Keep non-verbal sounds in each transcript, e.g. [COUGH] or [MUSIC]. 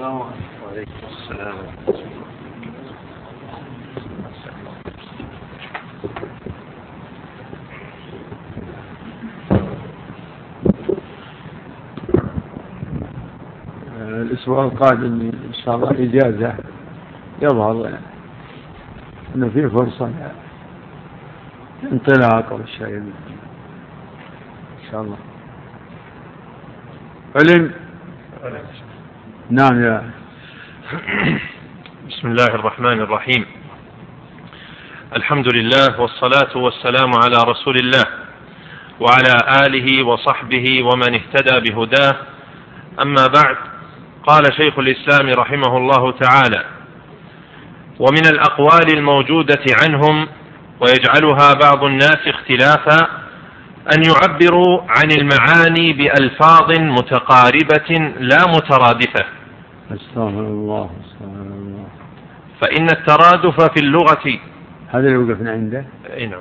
السلام عليكم. السلام الأسبوع القادم إن شاء الله إجازة. يظهر أنه في فرصة انطلاق أو شيء. إن شاء الله. علم. نعم يا. [CLEARS THROAT] بسم الله الرحمن الرحيم. الحمد لله والصلاة والسلام على رسول الله وعلى آله وصحبه ومن اهتدى بهداه. أما بعد قال شيخ الإسلام رحمه الله تعالى ومن الأقوال الموجودة عنهم ويجعلها بعض الناس اختلافا أن يعبروا عن المعاني بألفاظ متقاربة لا مترادفة. أستغفر الله أستغفر الله. فإن الترادف في اللغة. هذا اللي وقفنا عنده. أي نعم.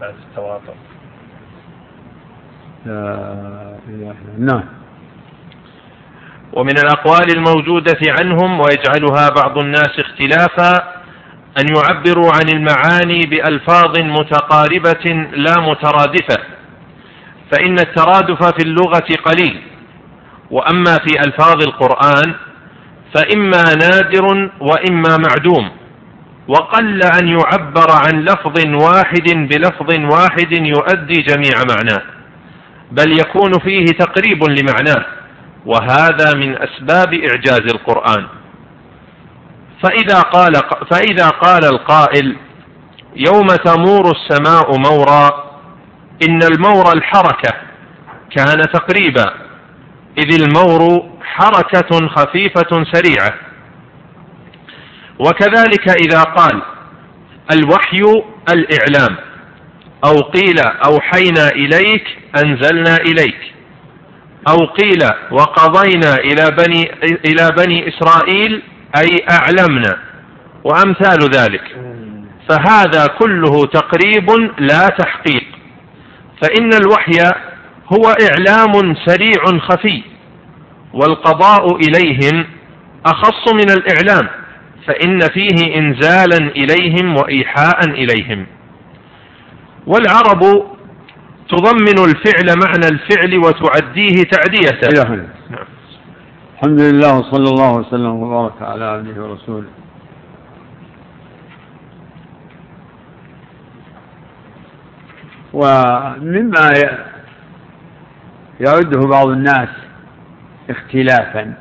بعد التواطؤ. لا إله إلا نعم. ومن الأقوال الموجودة عنهم ويجعلها بعض الناس اختلافا أن يعبروا عن المعاني بألفاظ متقاربة لا مترادفة. فإن الترادف في اللغة قليل. وأما في ألفاظ القرآن فإما نادر وإما معدوم وقل أن يعبر عن لفظ واحد بلفظ واحد يؤدي جميع معناه بل يكون فيه تقريب لمعناه وهذا من أسباب إعجاز القرآن. فإذا قال فإذا قال القائل يوم تمور السماء مورا إن المور الحركة كان تقريبا إذ المور حركة خفيفة سريعة. وكذلك إذا قال الوحي الإعلام أو قيل أوحينا إليك أنزلنا إليك. أو قيل وقضينا إلى بني إلى بني إسرائيل أي أعلمنا. وأمثال ذلك. فهذا كله تقريب لا تحقيق. فإن الوحي هو إعلام سريع خفي والقضاء إليهم أخص من الإعلام فإن فيه إنزالا إليهم وإيحاء إليهم. والعرب تضمن الفعل معنى الفعل وتعديه تعدية نعم. الحمد لله وصلى الله وسلم وبارك على عبده ورسوله. ومما يعده بعض الناس اختلافا.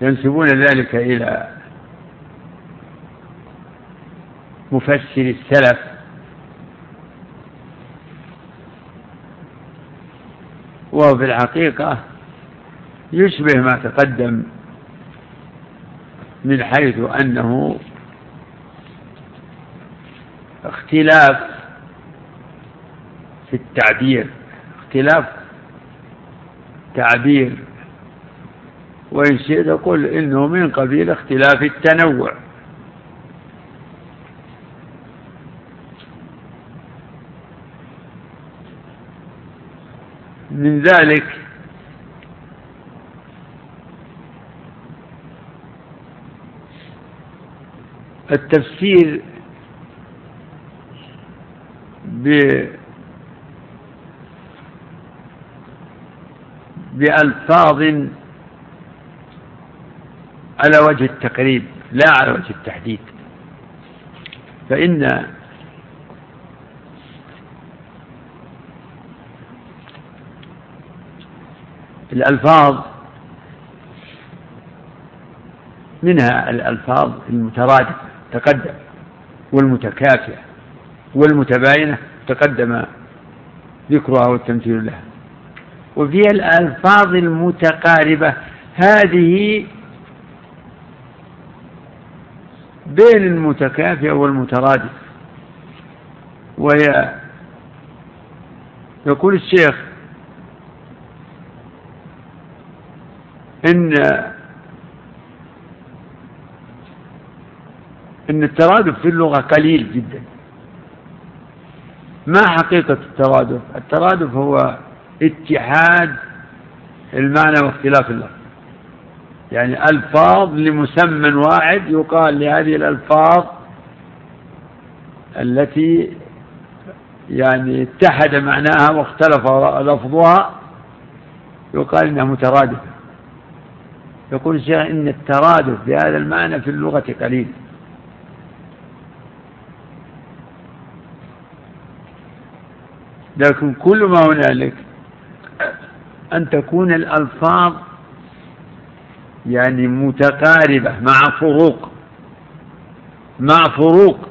وينسبون ذلك إلى مفسر السلف. وهو في الحقيقة يشبه ما تقدم من حيث أنه اختلاف في التعبير اختلاف تعبير. وإن شئت قل إنه من قبيل اختلاف التنوع. من ذلك التفسير ب بألفاظ على وجه التقريب لا على وجه التحديد. فإن الألفاظ منها الألفاظ المترادفة. تقدم والمتكافئة والمتباينة تقدم ذكرها والتمثيل لها. وفي الألفاظ المتقاربة هذه بين المتكافئة والمترادف. وهي يقول الشيخ إن إن الترادف في اللغة قليل جدا. ما حقيقة الترادف؟ الترادف هو اتحاد المعنى واختلاف اللفظ. يعني ألفاظ لمسمى واحد يقال لهذه الألفاظ التي يعني اتحد معناها واختلف لفظها يقال إنها مترادفة. يقول الشيخ إن الترادف بهذا المعنى في اللغة قليل. لكن كل ما هنالك أن تكون الألفاظ يعني متقاربة مع فروق مع فروق.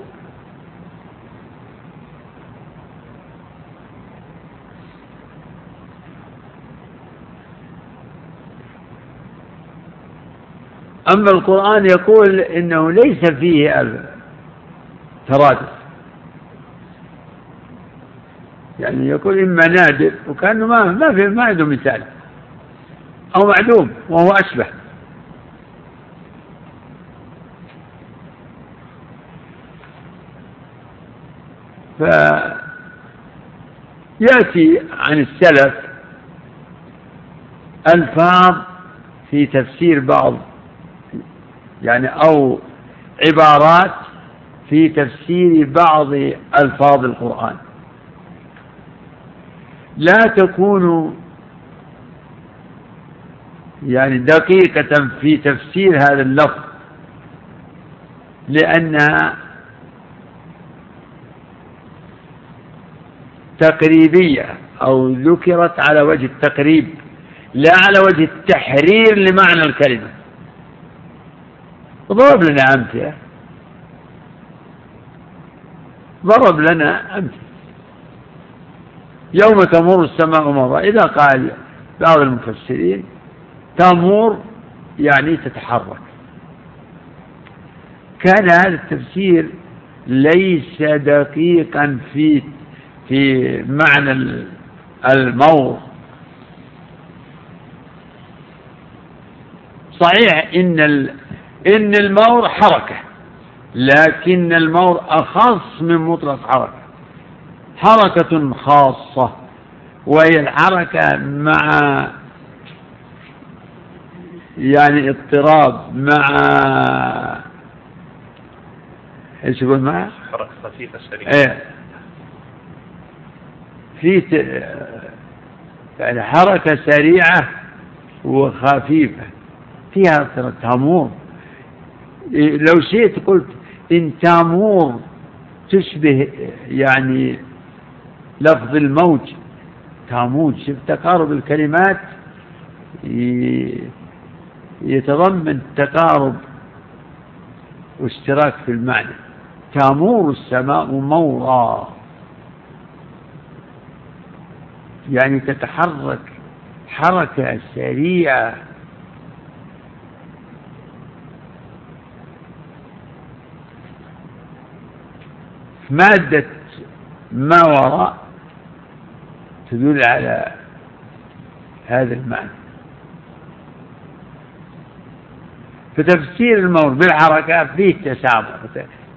أما القرآن يقول إنه ليس فيه ترادف. يعني يقول إما نادر وكأنه ما ما في ما عنده مثال. أو معدوم وهو أشبه. فيأتي عن السلف ألفاظ في تفسير بعض يعني أو عبارات في تفسير بعض ألفاظ القرآن. لا تكون يعني دقيقة في تفسير هذا اللفظ لأنها تقريبية أو ذكرت على وجه التقريب لا على وجه التحرير لمعنى الكلمة. ضرب لنا أمثلة ضرب لنا أمثلة. يوم تمر السماء مرة إذا قال بعض المفسرين تمر يعني تتحرك. كان هذا التفسير ليس دقيقا في في معنى المور صحيح إن إن المور حركة لكن المور أخص من مطلق حركة. حركة خاصة وهي الحركة مع يعني اضطراب مع إيش يقول معه؟ حركة خفيفة سريعة. إيه. في يعني حركة سريعة وخفيفة فيها تامور لو شئت قلت إن تامور تشبه يعني لفظ الموج تاموج شوف تقارب الكلمات يتضمن تقارب واشتراك في المعنى. تامور السماء مورا. يعني تتحرك حركة سريعة. مادة ما وراء تدل على هذا المعنى. فتفسير المور بالحركات فيه تسامح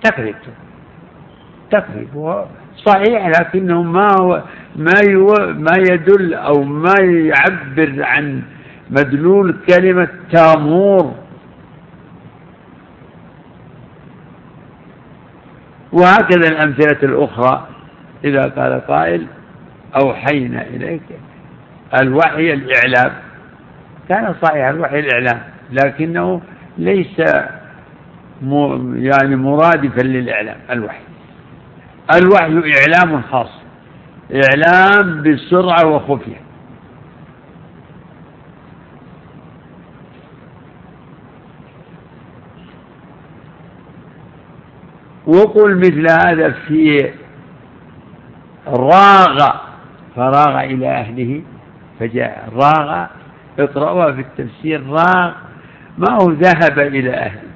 تقريب تقريب صحيح لكنه ما هو ما ما يدل أو ما يعبر عن مدلول كلمة تامور. وهكذا الأمثلة الأخرى إذا قال قائل أوحينا إليك. الوحي الإعلام. كان صحيح الوحي الإعلام لكنه ليس يعني مرادفا للإعلام الوحي. الوحي إعلام خاص إعلام بسرعة وخفية. وقل مثل هذا في راغ فراغ إلى أهله فجاء راغ اقرأوها في التفسير راغ ما هو ذهب إلى أهله.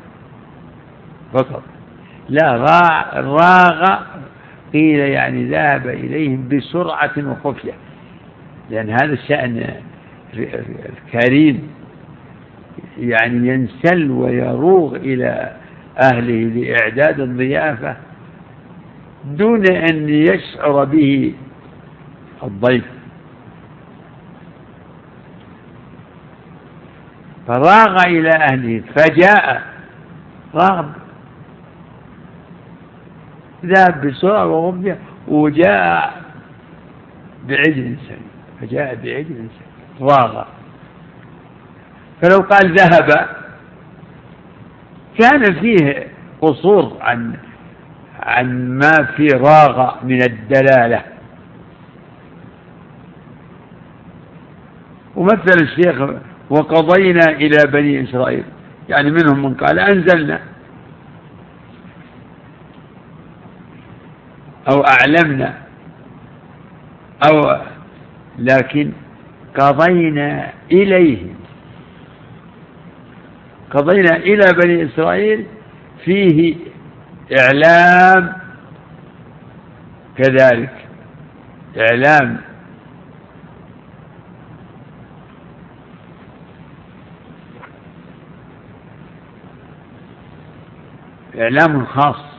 فقط. لا راغ قيل يعني ذهب إليهم بسرعة وخفية. لأن هذا الشأن الكريم يعني ينسل ويروغ إلى أهله لإعداد الضيافة دون أن يشعر به الضيف. فراغ إلى أهله فجاء. راغب ذهب بسرعة وغبية وجاء بعجل سليم. فجاء بعجل سليم. راغ. فلو قال ذهب كان فيه قصور عن عن ما في راغ من الدلالة. ومثل الشيخ وقضينا إلى بني إسرائيل. يعني منهم من قال أنزلنا. أو أعلمنا. أو لكن قضينا إليهم قضينا إلى بني إسرائيل فيه إعلام كذلك. إعلام إعلام خاص.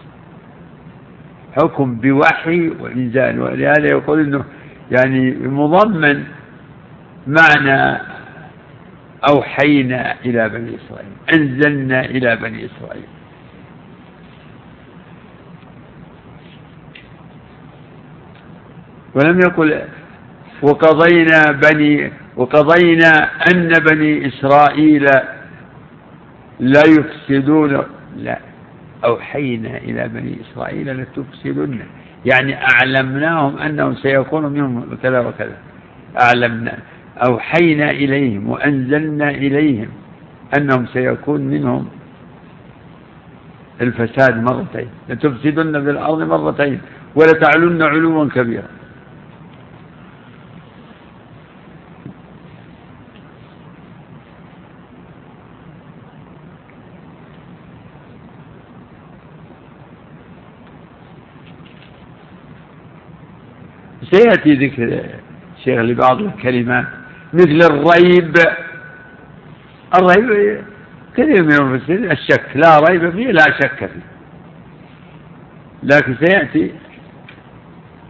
حكم بوحي وإنزال ولهذا يقول أنه يعني مضمن معنى أوحينا إلى بني إسرائيل أنزلنا إلى بني إسرائيل. ولم يقل وقضينا بني وقضينا أن بني إسرائيل لا يفسدون لا. أوحينا إلى بني إسرائيل لتفسدن. يعني أعلمناهم أنه سيكون منهم كذا وكذا. أعلمنا. أوحينا إليهم وأنزلنا إليهم أنهم سيكون منهم الفساد مرتين. لتفسدن في الأرض مرتين. ولتعلن علوا كبيرا. سيأتي ذكر الشيخ لبعض الكلمات مثل الريب. الريب كثير من المفسرين الشك لا ريب فيه لا شك فيه. لكن سيأتي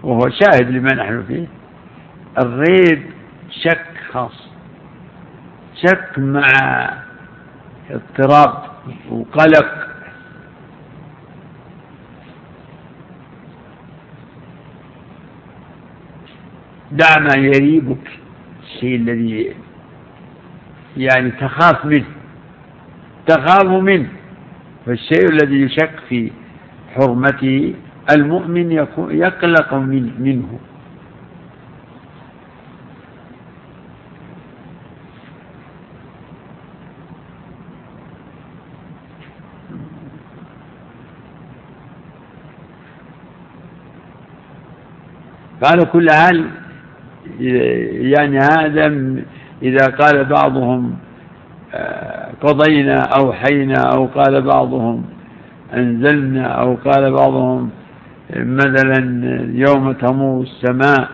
وهو شاهد لما نحن فيه. الريب شك خاص شك مع اضطراب وقلق دع ما يريبك. الشيء الذي يعني تخاف منه. تخاف منه. فالشيء الذي يشك في حرمته المؤمن يقلق من منه. فعلى كل حال يعني هذا إذا قال بعضهم آه، قضينا أوحينا أو قال بعضهم أنزلنا أو قال بعضهم مثلا يوم تمور السماء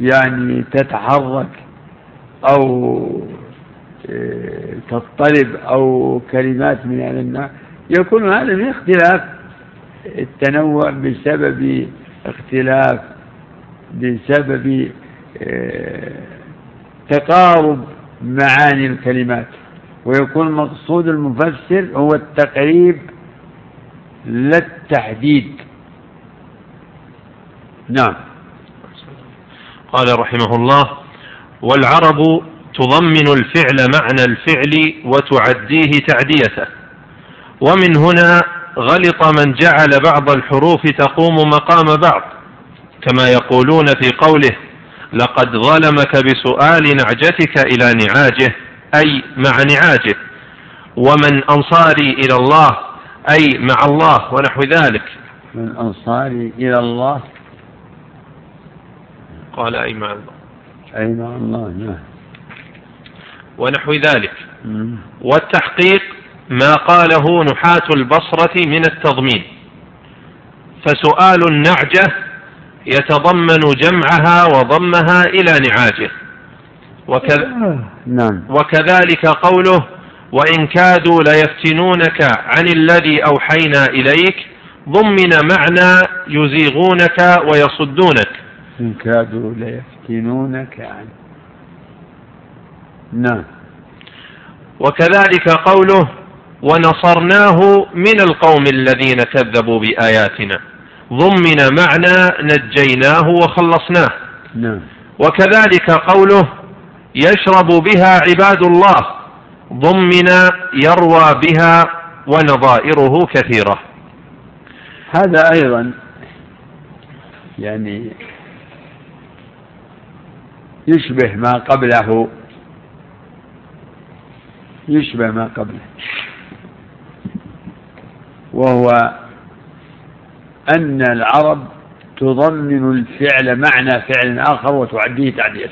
يعني تتحرك أو آه، تضطرب أو كلمات من هذا النوع يكون هذا من اختلاف التنوع بسبب اختلاف بسبب تقارب معاني الكلمات ويكون مقصود المفسر هو التقريب لا التحديد نعم. قال رحمه الله والعرب تضمن الفعل معنى الفعل وتعديه تعديته. ومن هنا غلط من جعل بعض الحروف تقوم مقام بعض كما يقولون في قوله لقد ظلمك بسؤال نعجتك إلى نعاجه أي مع نعاجه. ومن أنصاري إلى الله أي مع الله ونحو ذلك. من أنصاري إلى الله؟ قال أي مع الله. أي مع الله نعم. ونحو ذلك. والتحقيق ما قاله نحاة البصرة من التضمين. فسؤال النعجة يتضمن جمعها وضمها إلى نعاجه. وكذ... نعم. وكذلك قوله وإن كادوا ليفتنونك عن الذي أوحينا إليك ضمن معنى يزيغونك ويصدونك. إن كادوا ليفتنونك عن نعم. وكذلك قوله ونصرناه من القوم الذين كذبوا بآياتنا. ضمن معنى نجيناه وخلصناه. نعم. وكذلك قوله يشرب بها عباد الله ضمن يروى بها ونظائره كثيرة. هذا أيضا يعني يشبه ما قبله. يشبه ما قبله. وهو أن العرب تضمن الفعل معنى فعل آخر وتعديه تعدية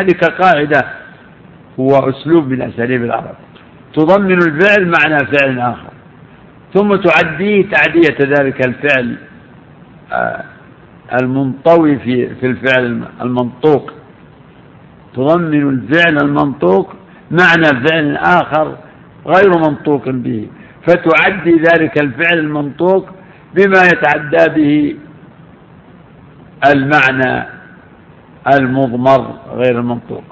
هذه كقاعدة هو أسلوب من أساليب العرب. تضمن الفعل معنى فعل آخر ثم تعديه تعدية ذلك الفعل آه، المنطوي في في الفعل المنطوق. تضمن الفعل المنطوق معنى فعل آخر غير منطوق به فتعدي ذلك الفعل المنطوق بما يتعدى به المعنى المضمر غير المنطوق.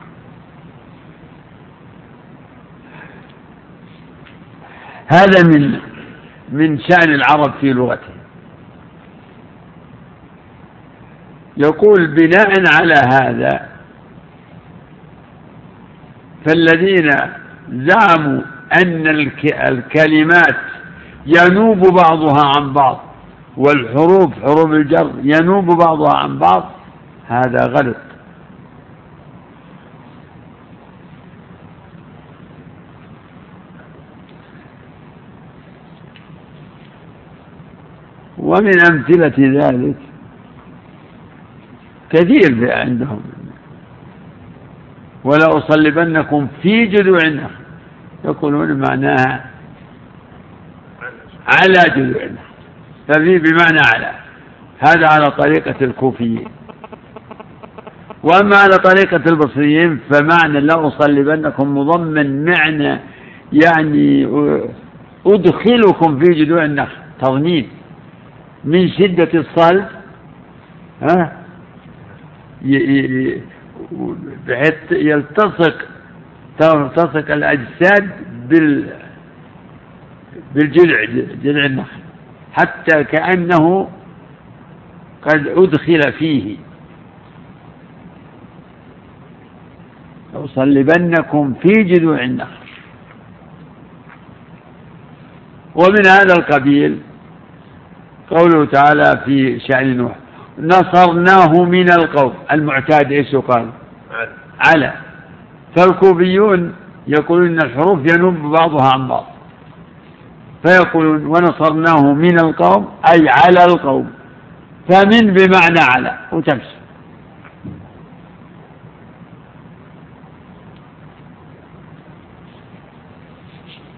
هذا من من شأن العرب في لغتهم. يقول بناء على هذا فالذين زعموا أن الكلمات ينوب بعضها عن بعض والحروف حروف الجر ينوب بعضها عن بعض هذا غلط. ومن أمثلة ذلك كثير عندهم. ولا أصلبنكم في جذوع النخل يقولون معناها على جذوع النخل. ففي بمعنى على. هذا على طريقة الكوفيين. وأما على طريقة البصريين فمعنى لا أصلبنكم مضمن معنى يعني أدخلكم في جذوع النخل تضمين. من شدة الصلب ها؟ بحيث يلتصق تلتصق الأجساد بال بالجذع جذع النخل حتى كأنه قد أدخل فيه. لأصلبنكم في جذوع النخل. ومن هذا القبيل قوله تعالى في شأن نوح نصرناه من القوم. المعتاد إيش يقال؟ على. فالكوفيون يقولون إن الحروف ينوب بعضها عن بعض. فيقولون ونصرناه من القوم أي على القوم. فمن بمعنى على وتمشي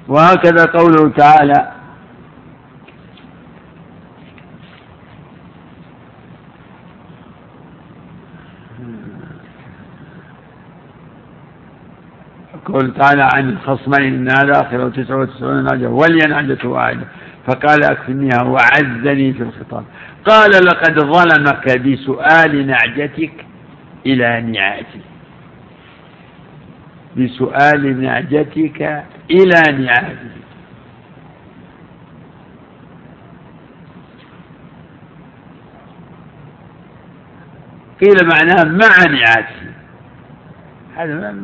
وهكذا قوله تعالى قول تعالى عن الخصمين إن هذا آخر وتسعة وتسعون ناجة ولي نعجة واحدة. فقال أكفنيها وعزني في الخطاب. قال لقد ظلمك بسؤال نعجتك إلى نعاجه. بسؤال نعجتك إلى نعاجه. قيل معناه مع نعاجه. هذا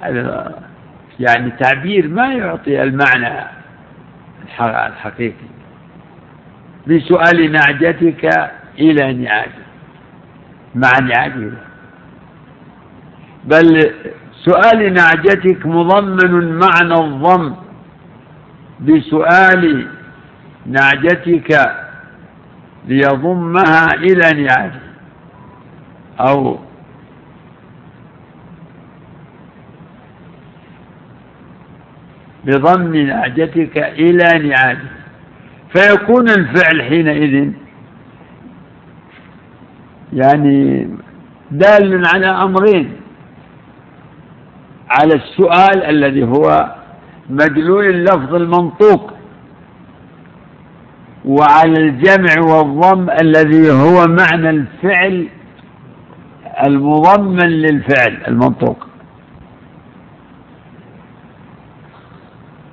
هذا يعني تعبير ما يعطي المعنى الحقيقي. بسؤال نعجتك إلى نعاجه مع نعاجه. بل سؤال نعجتك مضمن معنى الضم. بسؤال نعجتك ليضمها إلى نعاجه. أو بضم نعجتك إلى نعاجه فيكون الفعل حينئذ يعني دال على أمرين. على السؤال الذي هو مدلول اللفظ المنطوق. وعلى الجمع والضم الذي هو معنى الفعل المضمن للفعل المنطوق.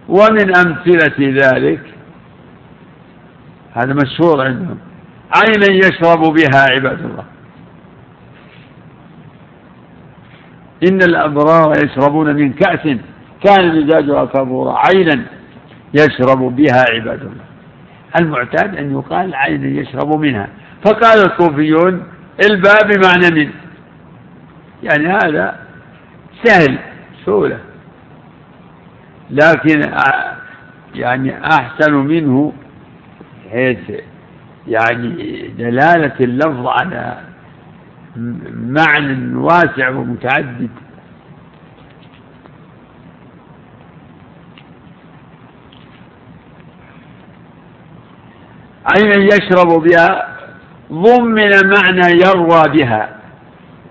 ومن أمثلة ذلك هذا مشهور عندهم عينا يشرب بها عباد الله؟ إن الأبرار يشربون من كأس كان مزاجها كفورا عينا يشرب بها عباد الله. المعتاد أن يقال عينا يشرب منها. فقال الكوفيون الباب بمعنى من يعني هذا سهل سهولة. لكن يعني أحسن منه حيث يعني دلالة اللفظ على معنى واسع ومتعدد. عينا يشرب بها؟ ضمن معنى يروى بها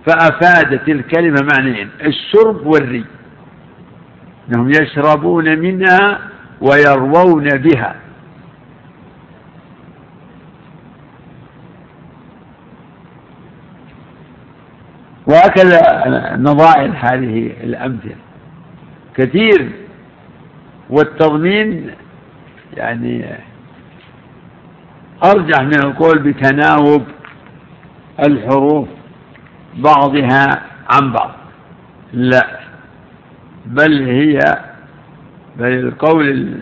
فأفادت الكلمة معنيين الشرب والري. أنهم يشربون منها ويروون بها. وهكذا نظائر هذه الأمثلة. كثير. والتضمين يعني أرجح من القول بتناوب الحروف بعضها عن بعض. لا. بل هي بل القول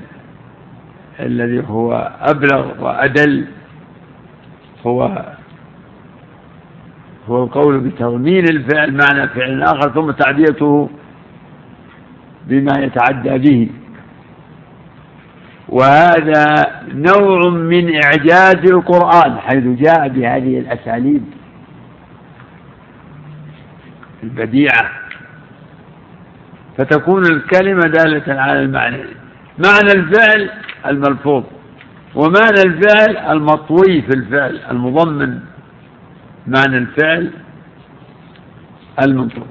الذي هو أبلغ وأدل هو هو القول بتضمين الفعل معنى فعل آخر ثم تعديته بما يتعدى به. وهذا نوع من إعجاز القرآن حيث جاء بهذه الأساليب البديعة. فتكون الكلمة دالة على المعنى. معنى الفعل الملفوظ ومعنى الفعل المطوي في الفعل المضمن. معنى الفعل المنطوق.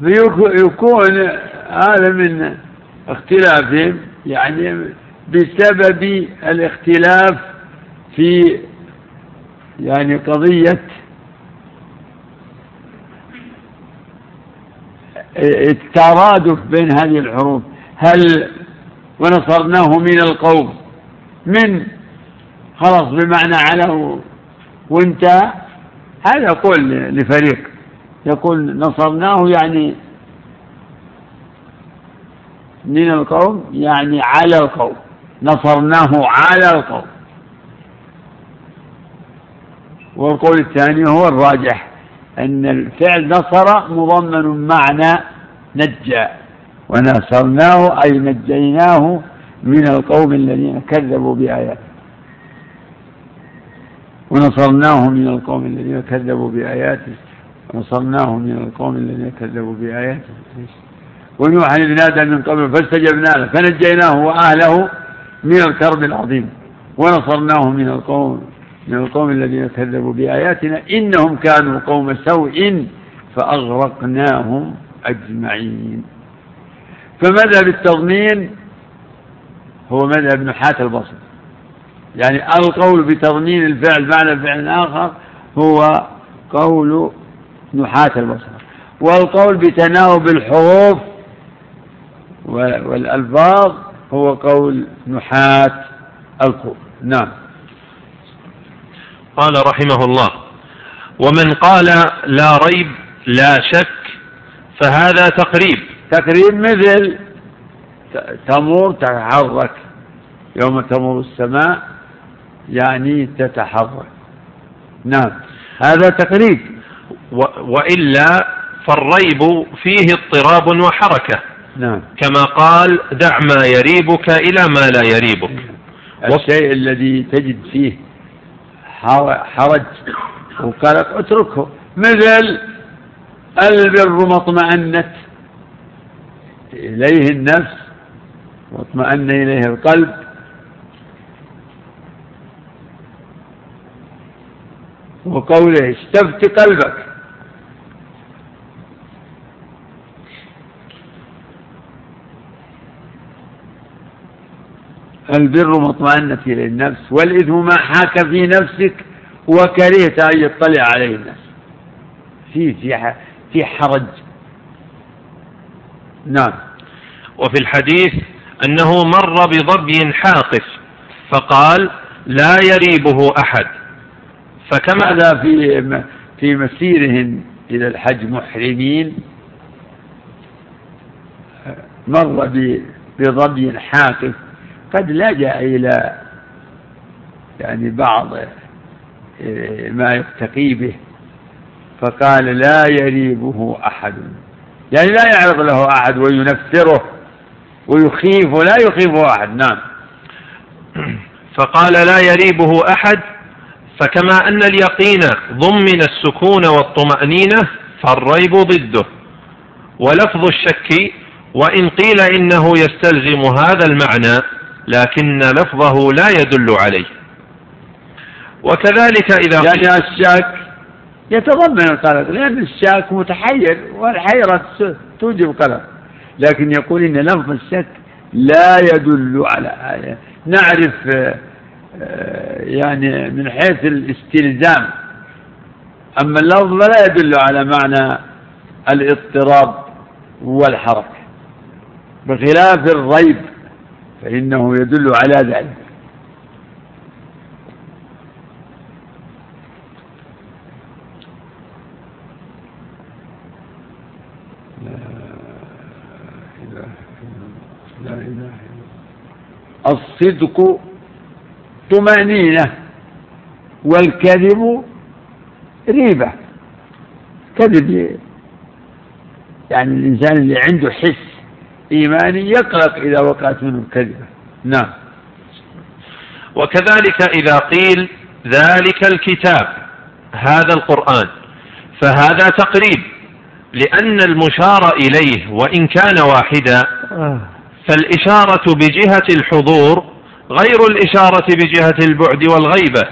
فيكون هذا من اختلافهم يعني بسبب الاختلاف في يعني قضية الترادف بين هذه الحروف. هل ونصرناه من القوم؟ من؟ خلص بمعنى على وانت هذا يقول لفريق يقول نصرناه يعني من القوم يعني على القوم نصرناه على القوم. والقول الثاني هو الراجح أن الفعل نصر مضمن معنى نجى ونصرناه أي نجيناه من القوم الذين كذبوا بآياته. ونصرناه من القوم الذين كذبوا بآياته ونصرناه من القوم الذين كذبوا بآياته. ونوحا إذ نادى من قبل فاستجبنا له فنجيناه وأهله من الكرب العظيم ونصرناه من القوم من القوم الذين كذبوا بآياتنا إنهم كانوا قوم سوء فأغرقناهم أجمعين. فمذهب التضمين هو مذهب نحاة البصر. يعني القول بتضمين الفعل بعد فعل آخر هو قول نحاة البصر والقول بتناوب الحروف والألفاظ هو قول نحاة الكوفة نعم. قال رحمه الله ومن قال لا ريب لا شك فهذا تقريب. تقريب مثل تمر تتحرك يوم تمر السماء يعني تتحرك. نعم هذا تقريب. وإلا فالريب فيه اضطراب وحركة. نعم. كما قال دع ما يريبك إلى ما لا يريبك. نعم. الشيء الذي تجد فيه حرج وقلق اتركه. مثل البر ما اطمأنت إليه النفس واطمأن إليه القلب. وقوله استفت قلبك. البر مطمئنة إلى النفس والإثم ما حاك في نفسك وكرهت أن يطلع عليه الناس. في في في حرج. نعم. وفي الحديث أنه مر بظبي حاقف فقال لا يريبه أحد. فكما هذا في في مسيرهم إلى الحج محرمين. مر بظبي حاقف قد لجأ إلى يعني بعض إيه، ما يتقي به فقال لا يريبه أحد. يعني لا يعرض له أحد وينفره ويخيف لا يخيفه أحد نعم. فقال لا يريبه أحد فكما أن اليقين ضمن السكون والطمأنينة فالريب ضده. ولفظ الشك وإن قيل إنه يستلزم هذا المعنى لكن لفظه لا يدل عليه. وكذلك إذا يعني الشك يتضمن القلق لأن الشك متحير والحيرة توجب قلق لكن يقول إن لفظ الشك لا يدل على نعرف آه، يعني من حيث الاستلزام. أما اللفظ لا يدل على معنى الاضطراب والحركة بخلاف الريب. فإنه يدل على ذلك. الصدق طمأنينة والكذب ريبة. كذب يعني الإنسان اللي عنده حس إيماني يقلق إذا وقعت منه الكذبة نعم. وكذلك إذا قيل ذلك الكتاب هذا القرآن فهذا تقريب لأن المشار إليه وإن كان واحدا آه. فالإشارة بجهة الحضور غير الإشارة بجهة البعد والغيبة.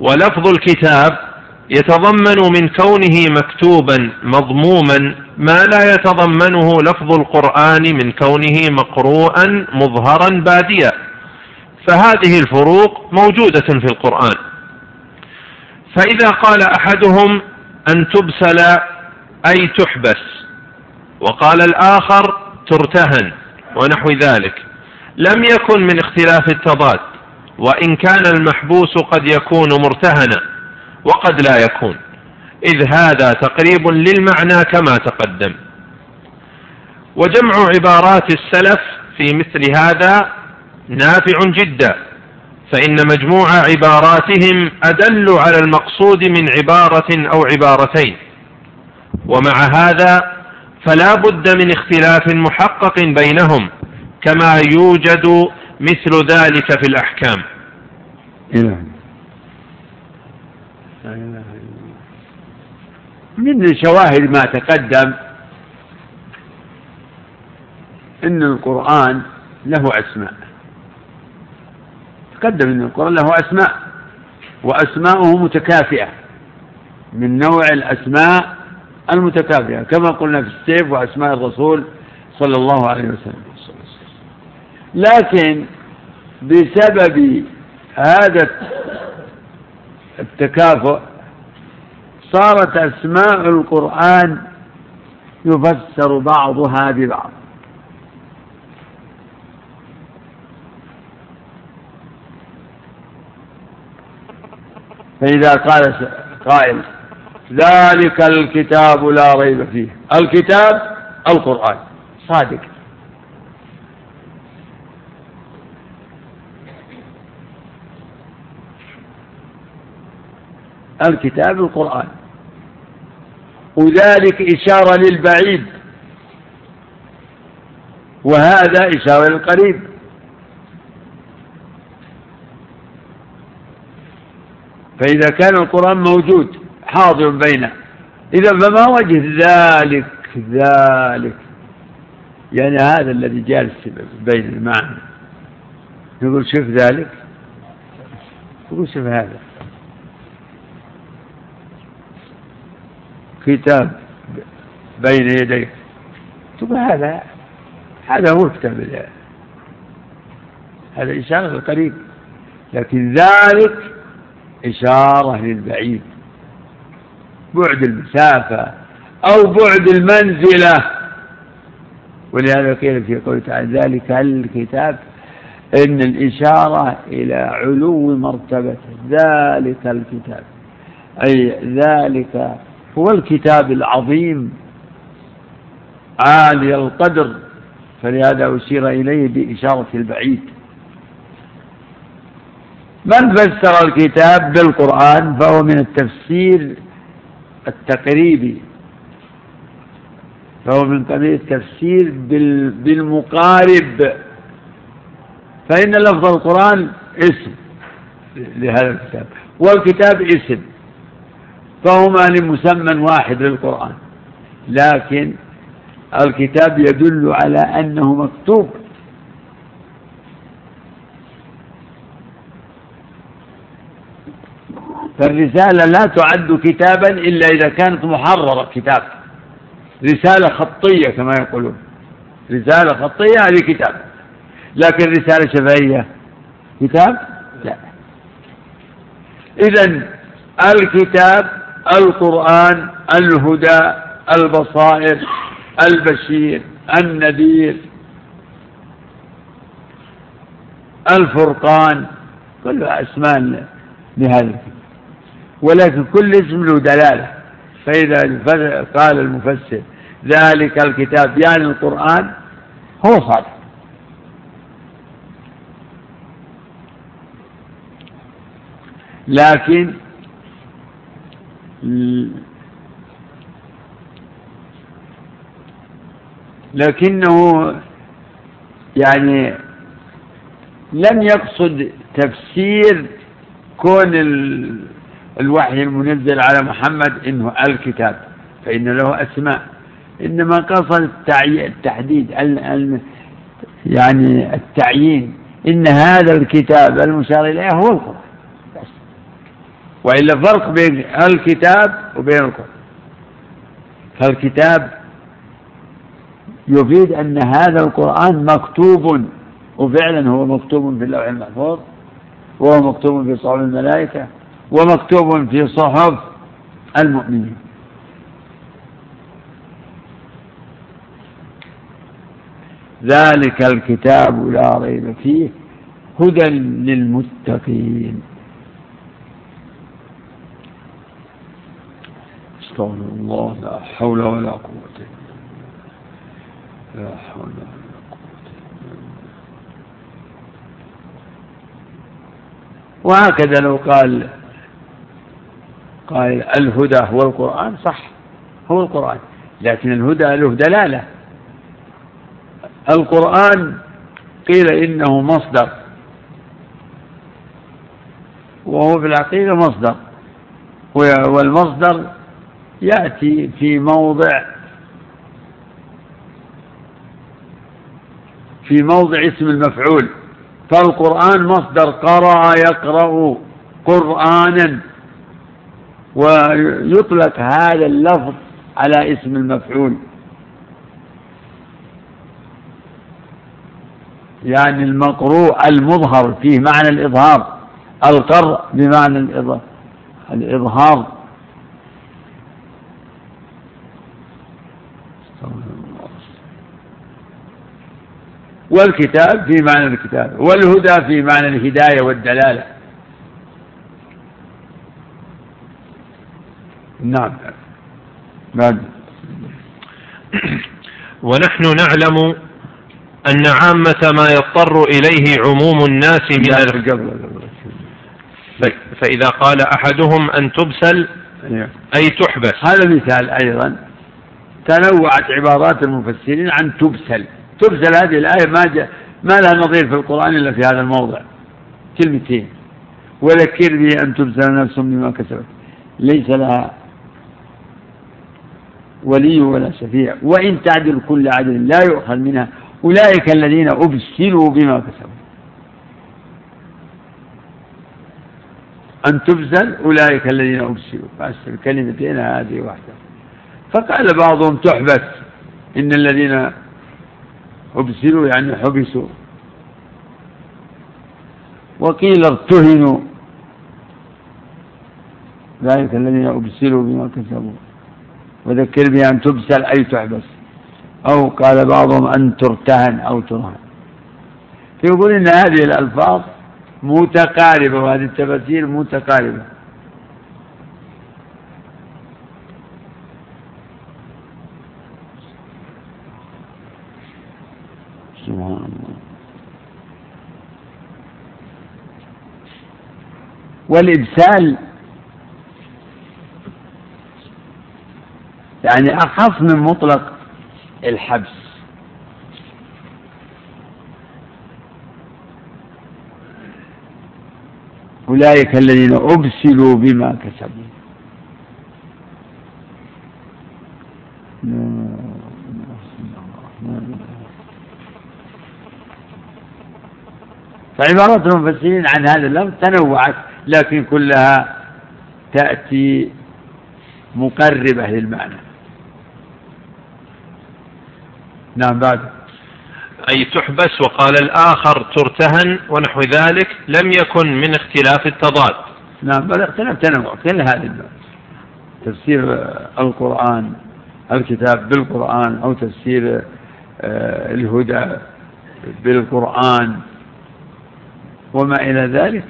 ولفظ الكتاب يتضمن من كونه مكتوبا مضموما ما لا يتضمنه لفظ القرآن من كونه مقروءا مظهرا باديا. فهذه الفروق موجودة في القرآن. فإذا قال أحدهم أن تبسل أي تحبس وقال الآخر ترتهن ونحو ذلك لم يكن من اختلاف التضاد وإن كان المحبوس قد يكون مرتهنا. وقد لا يكون. إذ هذا تقريب للمعنى كما تقدم. وجمع عبارات السلف في مثل هذا نافع جدا فإن مجموع عباراتهم أدل على المقصود من عبارة أو عبارتين. ومع هذا فلا بد من اختلاف محقق بينهم كما يوجد مثل ذلك في الأحكام. من شواهد ما تقدم إن القرآن له أسماء. تقدم إن القرآن له أسماء وأسماؤه متكافئة. من نوع الأسماء المتكافئة كما قلنا في السيف وأسماء الرسول صلى الله عليه وسلم. لكن بسبب هذا التكافؤ. صارت أسماء القرآن يفسر بعضها ببعض. فإذا قال قائل ذلك الكتاب لا ريب فيه. الكتاب القرآن. صادق. الكتاب القرآن وذلك إشارة للبعيد. وهذا إشارة للقريب. فإذا كان القرآن موجود حاضر بينه. إذا فما وجه ذلك ذلك. يعني هذا الذي جالس بين المعنى. يقول شوف ذلك. يقول شوف هذا. كتاب بين يديك تقول هذا هذا هو الكتاب هذا. إشارة للقريب لكن ذلك إشارة للبعيد. بعد المسافة أو بعد المنزلة. ولهذا قيل في قوله تعالى ذلك الكتاب إن الإشارة إلى علو مرتبته ذلك الكتاب. أي ذلك هو الكتاب العظيم عالي القدر فلهذا أشير إليه بإشارة البعيد. من فسر الكتاب بالقرآن فهو من التفسير التقريبي فهو من قبيل التفسير بالمقارب. فإن لفظ القرآن اسم لهذا الكتاب والكتاب اسم. فهما لمسمى واحد للقرآن. لكن الكتاب يدل على أنه مكتوب. فالرسالة لا تعد كتابا إلا إذا كانت محررة كتاب رسالة خطية كما يقولون. رسالة خطية هذه كتاب. لكن رسالة شفهية كتاب؟ لا. إذا الكتاب القرآن الهدى البصائر البشير النذير الفرقان كلها أسماء لهذا ولكن كل اسم له دلالة. فإذا قال المفسر ذلك الكتاب يعني القرآن هو صادق. لكن لكنه يعني لم يقصد تفسير كون الوحي المنزل على محمد إنه الكتاب فإن له أسماء. إنما قصد التحديد يعني التعيين. إن هذا الكتاب المشار إليه هو القرآن. وإلا فرق بين الكتاب وبين القرآن. فالكتاب يفيد أن هذا القرآن مكتوب وفعلا هو مكتوب في اللوح المحفوظ وهو مكتوب في صحف الملائكة ومكتوب في صحف المؤمنين. ذلك الكتاب لا ريب فيه هدى للمتقين. استغفر الله لا حول ولا قوة لا حول ولا قوة وهكذا لو قال قال الهدى هو القرآن صح هو القرآن. لكن الهدى له دلالة. القرآن قيل إنه مصدر. وهو في العقيدة مصدر. والمصدر يأتي في موضع في موضع اسم المفعول فالقرآن مصدر قرأ يقرأ قرآنا ويطلق هذا اللفظ على اسم المفعول. يعني المقروء المظهر فيه معنى الإظهار القرء بمعنى الإظهار. والكتاب في معنى الكتاب والهدى في معنى الهداية والدلالة. نعم. بعد. ونحن نعلم أن عامة ما يضطر إليه عموم الناس من فإذا قال أحدهم أن تبسل أيوه. أي تحبس. هذا مثال أيضا. تنوعت عبارات المفسرين عن تبسل. تبسل هذه الآية ما جاء ما لها نظير في القرآن إلا في هذا الموضع. كلمتين. وذكر به أن تبسل نفس بما كسبت. ليس لها ولي ولا شفيع. وإن تعدل كل عدل لا يؤخذ منها. أولئك الذين أبسلوا بما كسبوا. أن تبذل أولئك الذين أبسلوا. بس الكلمتين هذه واحدة. فقال بعضهم تحبس. إن الذين أبسلوا يعني حبسوا. وقيل ارتهنوا. ذلك الذين أبسلوا بما كسبوا. وذكر بها أن تبسل أي تحبس. أو قال بعضهم أن ترتهن أو ترهن. فيقول إن هذه الألفاظ متقاربة وهذه التفاسير متقاربة. سبحان الله. والإبسال يعني أخف من مطلق الحبس. أولئك الذين أبسلوا بما كسبوا. فعبارات المفسرين عن هذا اللفظ تنوعت لكن كلها تأتي مقربة للمعنى. نعم بعد. أي تحبس وقال الآخر ترتهن ونحو ذلك لم يكن من اختلاف التضاد. نعم بل اختلاف تنوع كل هذه تفسير القرآن الكتاب بالقرآن أو تفسير آه، الهدى بالقرآن وما إلى ذلك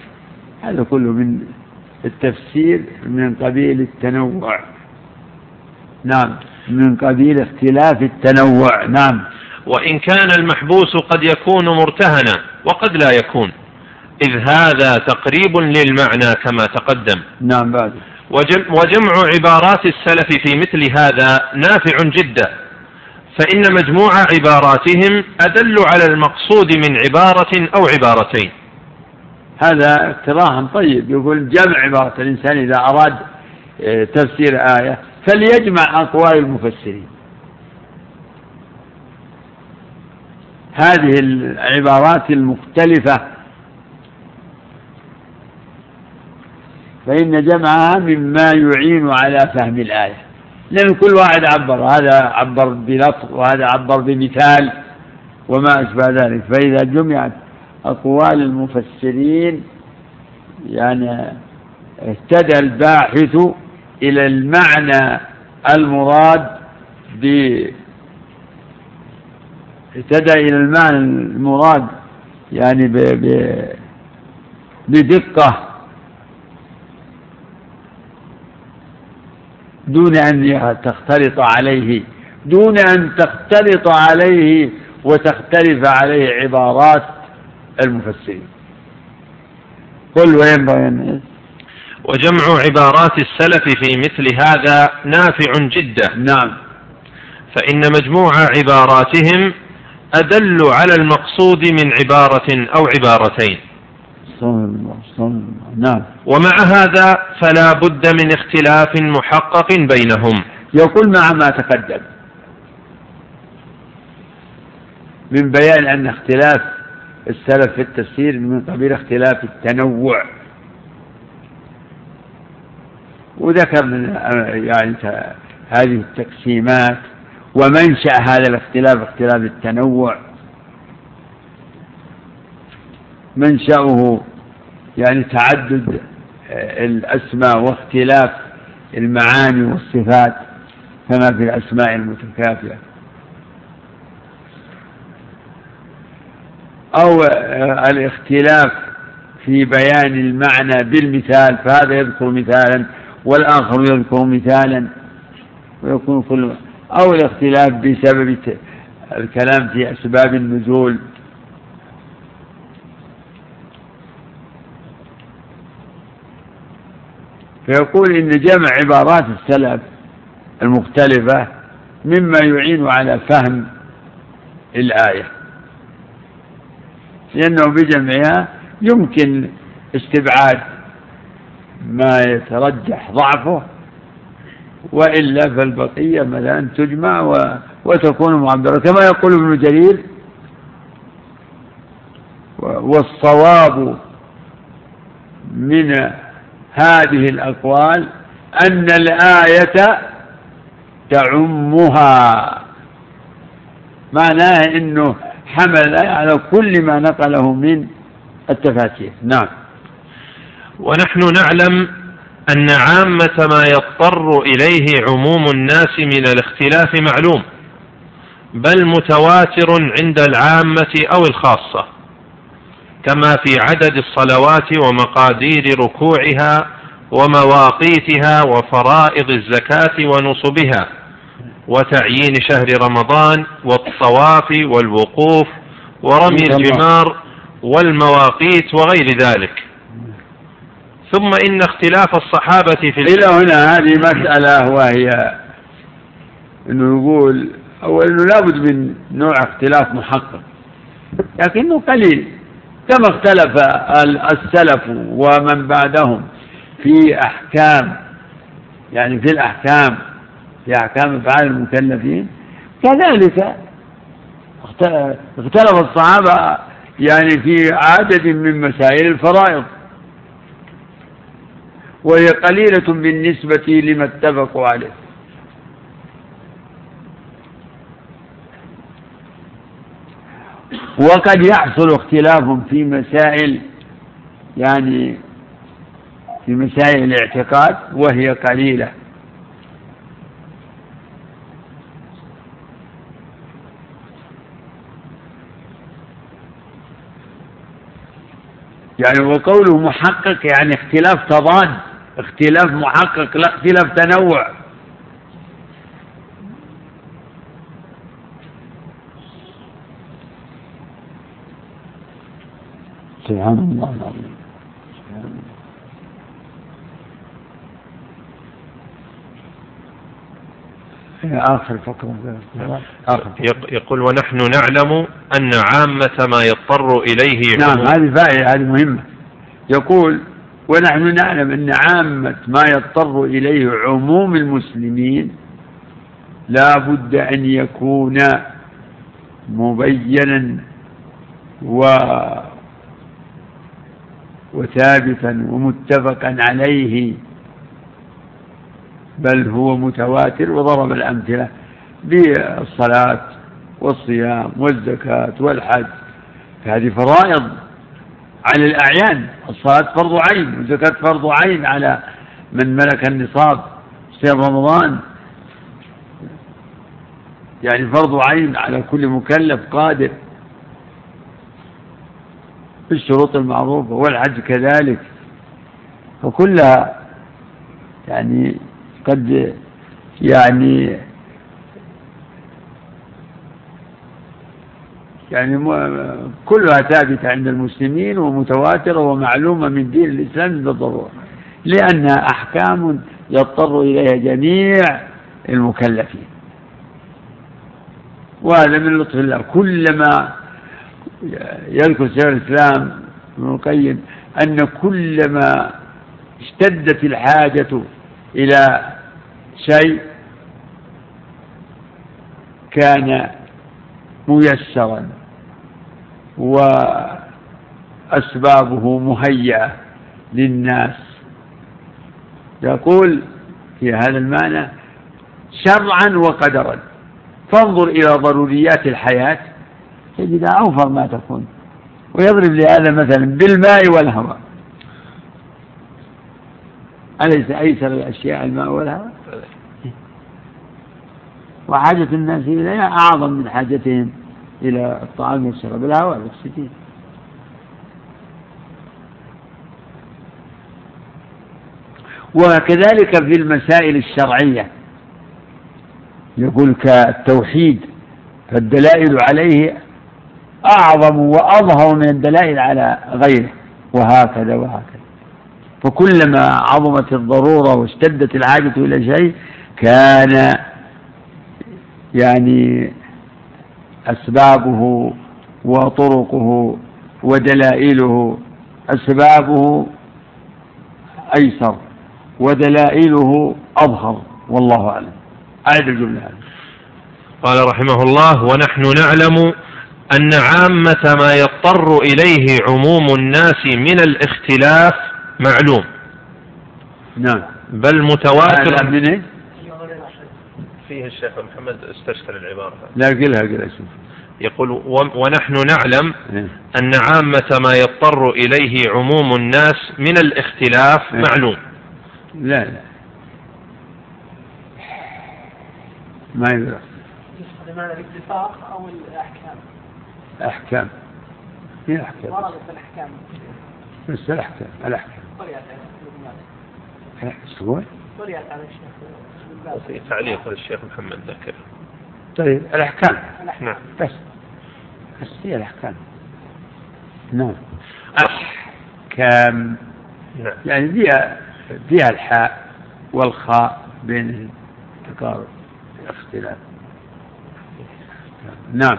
هذا كله من التفسير من قبيل التنوع. نعم من قبيل اختلاف التنوع. نعم. وإن كان المحبوس قد يكون مرتهنا وقد لا يكون إذ هذا تقريب للمعنى كما تقدم. نعم بعد. وجمع عبارات السلف في مثل هذا نافع جدا فإن مجموع عباراتهم أدل على المقصود من عبارة أو عبارتين. هذا اقتراح طيب. يقول جمع عبارة الإنسان إذا أراد آه، تفسير آية فليجمع أقوال المفسرين. هذه العبارات المختلفة. فإن جمعها مما يعين على فهم الآية. لأن كل واحد عبر هذا عبر بلفظ وهذا عبر بمثال وما أشبه ذلك. فإذا جمعت أقوال المفسرين يعني اهتدى الباحث إلى المعنى المراد ب اهتدى إلى المعنى المراد يعني ب... ب... بدقة دون أن تختلط عليه دون أن تختلط عليه وتختلف عليه عبارات المفسرين. قل وينبغي أن وجمع عبارات السلف في مثل هذا نافع جدا. نعم. فإن مجموع عباراتهم أدل على المقصود من عبارة أو عبارتين. نعم. ومع هذا فلا بد من اختلاف محقق بينهم. يقول مع ما تقدم. من بيان أن اختلاف السلف في التفسير من قبيل اختلاف التنوع. وذكر من يعني هذه التقسيمات ومنشأ هذا الاختلاف اختلاف التنوع. منشأه يعني تعدد الأسماء واختلاف المعاني والصفات كما في الأسماء المتكافئة. أو الاختلاف في بيان المعنى بالمثال فهذا يذكر مثالا والآخر يذكر مثالا ويكون كل أو الاختلاف بسبب الكلام في أسباب النزول. فيقول إن جمع عبارات السلف المختلفة مما يعين على فهم الآية. لأنه بجمعها يمكن استبعاد ما يترجح ضعفه وإلا فالبقية مثلا تجمع و... وتكون معبرة. كما يقول ابن جرير والصواب من هذه الأقوال أن الآية تعمها. معناه إنه حمل على كل ما نقله من التفاسير. نعم. ونحن نعلم أن عامة ما يضطر إليه عموم الناس من الاختلاف معلوم بل متواتر عند العامة أو الخاصة كما في عدد الصلوات ومقادير ركوعها ومواقيتها وفرائض الزكاة ونصبها. وتعيين شهر رمضان والطواف والوقوف ورمي الجمار والمواقيت وغير ذلك. ثم إن اختلاف الصحابة في إلى هنا هذه مسألة وهي أنه يقول أو أنه لابد من نوع اختلاف محقق. لكنه قليل. كما اختلف السلف ومن بعدهم في أحكام يعني في الأحكام. في أحكام أفعال المكلفين. كذلك اختلف الصحابة يعني في عدد من مسائل الفرائض. وهي قليلة بالنسبة لما اتفقوا عليه. وقد يحصل اختلاف في مسائل يعني في مسائل الاعتقاد وهي قليلة. يعني وقوله محقق يعني اختلاف تضاد اختلاف محقق لا اختلاف تنوع. سبحان الله. العظيم آخر فقرة آخر يقول ونحن نعلم أن عامة ما يضطر إليه نعم هذه فائدة هذه مهمة. يقول ونحن نعلم أن عامة ما يضطر إليه عموم المسلمين لا بد أن يكون مبينا و وثابتا ومتفقا عليه بل هو متواتر وضرب الأمثلة بالصلاة والصيام والزكاة والحج. هذه فرائض على الأعيان. الصلاة فرض عين والزكاة فرض عين على من ملك النصاب صيام رمضان. يعني فرض عين على كل مكلف قادر بالشروط المعروفة والحج كذلك. فكلها يعني قد يعني يعني كلها ثابتة عند المسلمين ومتواترة ومعلومة من دين الإسلام بالضرورة. لأنها أحكام يضطر إليها جميع المكلفين. وهذا من لطف الله. كلما يذكر شيخ الإسلام ابن القيم أن كلما اشتدت الحاجة إلى شيء كان ميسرا وأسبابه مهيئة للناس. يقول في هذا المعنى شرعا وقدرا. فانظر إلى ضروريات الحياة. تجدها أوفر ما تكون. ويضرب لهذا مثلا بالماء والهواء. أليس أيسر الأشياء الماء والهواء وحاجة الناس إليها أعظم من حاجتهم إلى الطعام والشراب الهواء والأكسجين. وكذلك في المسائل الشرعية يقول كالتوحيد فالدلائل عليه أعظم وأظهر من الدلائل على غيره وهكذا وهكذا. فكلما عظمت الضرورة واشتدت الحاجة إلى شيء كان يعني أسبابه وطرقه ودلائله أسبابه أيسر ودلائله أظهر والله أعلم. أعد الجملة. هذه قال رحمه الله ونحن نعلم أن عامة ما يضطر إليه عموم الناس من الاختلاف معلوم. نعم. بل متواتر. من إيه؟ فيه الشيخ محمد استشكل العبارة. لا قلها قلها شوف. يقول ونحن نعلم إيه. أن عامة ما يضطر إليه عموم الناس من الاختلاف إيه. معلوم. لا لا. ما يدرك بمعنى الاتفاق أو الأحكام؟ أحكام هي أحكام بس الأحكام الأحكام. الشيخ في تعليق للشيخ محمد ذكر. طيب الأحكام. نعم. بس. بس هي الأحكام. نعم. أحكام. نعم. يعني فيها فيها الحاء والخاء بين تقارب اختلاف نعم.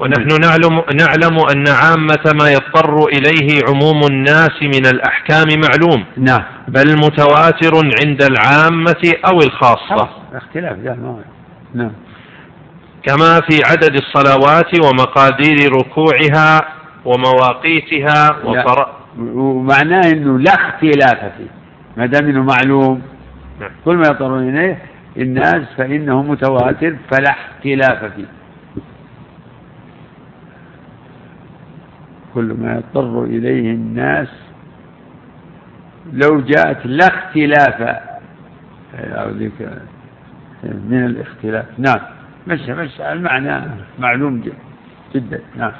ونحن نعلم نعلم أن عامة ما يضطر إليه عموم الناس من الأحكام معلوم. نعم. بل متواتر عند العامة أو الخاصة. اختلاف نعم. كما في عدد الصلوات ومقادير ركوعها ومواقيتها وفر... ومعناه إنه لا اختلاف فيه. ما دام إنه معلوم. نعم. كل ما يضطرون إليه الناس فإنه متواتر فلا اختلاف فيه. كل ما يضطر إليه الناس لو جاءت لا اختلاف. من الاختلاف. نعم. بس بس المعنى معلوم جدا. نعم.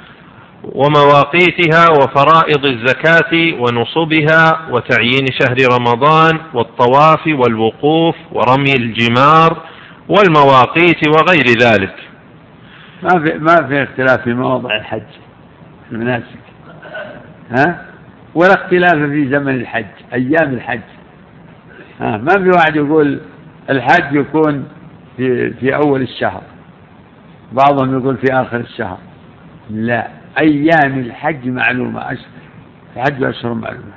ومواقيتها وفرائض الزكاة ونصبها وتعيين شهر رمضان والطواف والوقوف ورمي الجمار والمواقيت وغير ذلك. ما في ما في اختلاف في مواضع الحج. المناسك ها؟ ولا اختلاف في زمن الحج أيام الحج. ها؟ ما في واحد يقول الحج يكون في في أول الشهر. بعضهم يقول في آخر الشهر. لا أيام الحج معلومة أشهر الحج أشهر معلومة.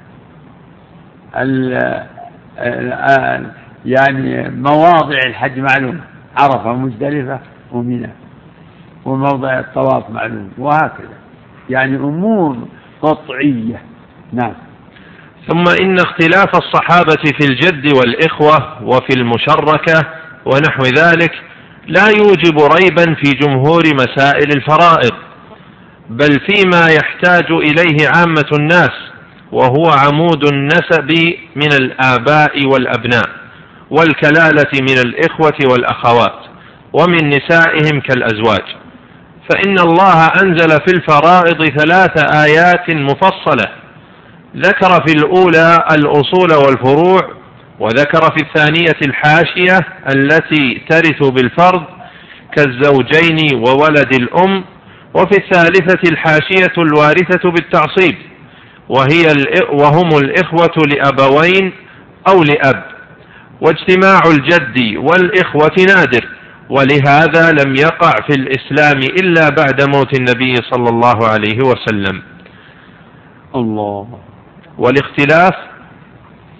يعني مواضع الحج معلومة. عرفة مزدلفة ومنى. وموضع الطواف معلوم. وهكذا. يعني أمور قطعية. نعم. ثم إن اختلاف الصحابة في الجد والإخوة وفي المشركة ونحو ذلك لا يوجب ريبا في جمهور مسائل الفرائض بل فيما يحتاج إليه عامة الناس وهو عمود النسب من الآباء والأبناء والكلالة من الإخوة والأخوات ومن نسائهم كالأزواج. فإن الله أنزل في الفرائض ثلاث آيات مفصلة. ذكر في الأولى الأصول والفروع وذكر في الثانية الحاشية التي ترث بالفرض كالزوجين وولد الأم وفي الثالثة الحاشية الوارثة بالتعصيب وهي وهم الإخوة لأبوين أو لأب واجتماع الجد والإخوة نادر. ولهذا لم يقع في الإسلام إلا بعد موت النبي صلى الله عليه وسلم. الله. والاختلاف؟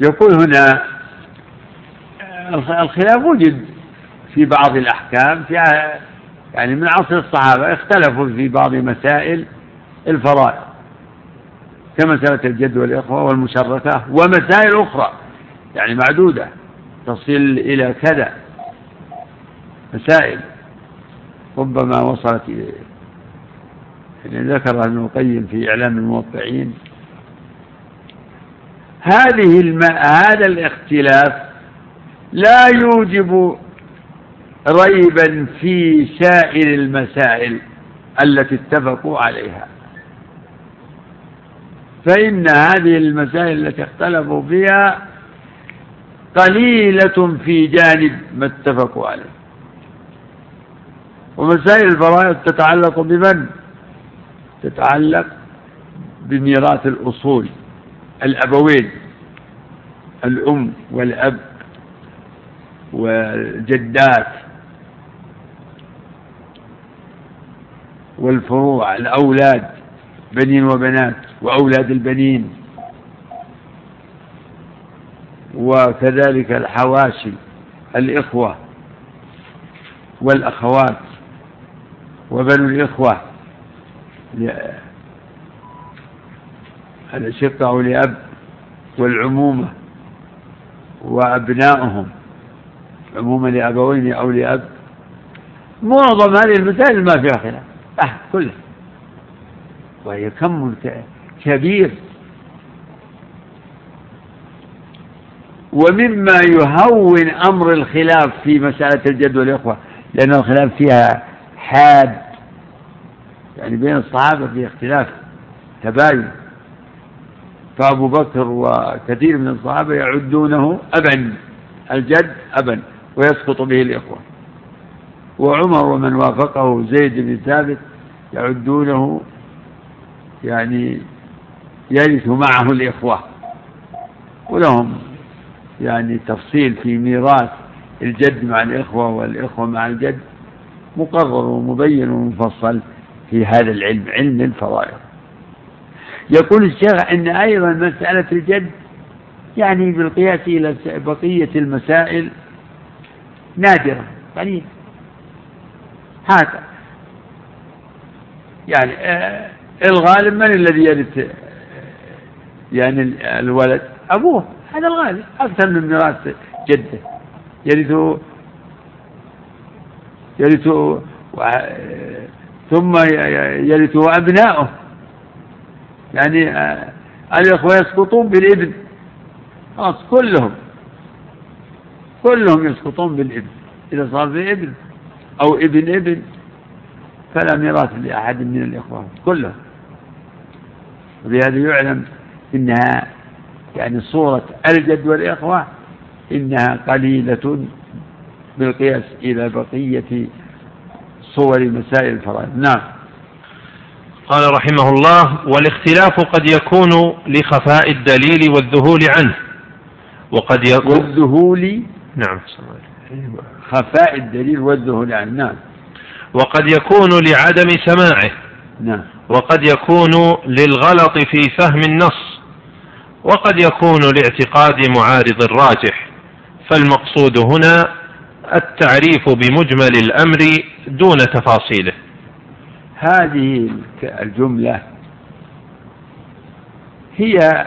يقول هنا الخلاف وجد في بعض الأحكام في يعني من عصر الصحابة اختلفوا في بعض مسائل الفرائض كمسألة الجد والإخوة والمشركة ومسائل أخرى يعني معدودة تصل إلى كذا. مسائل ربما وصلت يعني ذكر ابن القيم في إعلام الموقعين هذه الم... هذا الاختلاف لا يوجب ريبا في سائر المسائل التي اتفقوا عليها. فإن هذه المسائل التي اختلفوا فيها قليلة في جانب ما اتفقوا عليه. ومسائل الفرائض تتعلق بمن؟ تتعلق بميراث الأصول الأبوين الأم والأب والجدات والفروع الأولاد بنين وبنات وأولاد البنين وكذلك الحواشي الإخوة والأخوات وبنو الإخوة الأشقة لأب والعمومة وأبنائهم عموما لأبوين أو لأب. معظم هذه المسائل ما فيها خلاف أه كلها. وهي كم كبير. ومما يهون أمر الخلاف في مسألة الجد والإخوة لأن الخلاف فيها حاد يعني بين الصحابة في اختلاف تباين. فأبو بكر وكثير من الصحابة يعدونه أبا الجد أبا ويسقط به الإخوة. وعمر ومن وافقه زيد بن ثابت يعدونه يعني يرث معه الإخوة. ولهم يعني تفصيل في ميراث الجد مع الإخوة والإخوة مع الجد. مقرر ومبين ومفصل في هذا العلم علم الفرائض. يقول الشيخ أن أيضا مسألة الجد يعني بالقياس إلى بقية المسائل نادرة قليلة هذا يعني آه الغالب من الذي يرث يعني الولد. أبوه هذا الغالب أكثر من ميراث جده. يرث يرث ثم يرث أبناؤه. يعني آه، الإخوة يسقطون بالإبن. خلاص كلهم كلهم يسقطون بالإبن. إذا صار في إبن أو ابن ابن فلا ميراث لأحد من الإخوة كلهم. وبهذا يعلم إنها يعني صورة الجد والإخوة إنها قليلة بالقياس إلى بقية صور مسائل الفرائض. نعم. قال رحمه الله والاختلاف قد يكون لخفاء الدليل والذهول عنه. وقد يكون والذهول نعم خفاء الدليل والذهول عنه. نعم. وقد يكون لعدم سماعه. نعم. وقد يكون للغلط في فهم النص. وقد يكون لاعتقاد معارض الراجح. فالمقصود هنا التعريف بمجمل الأمر دون تفاصيله. هذه الجملة هي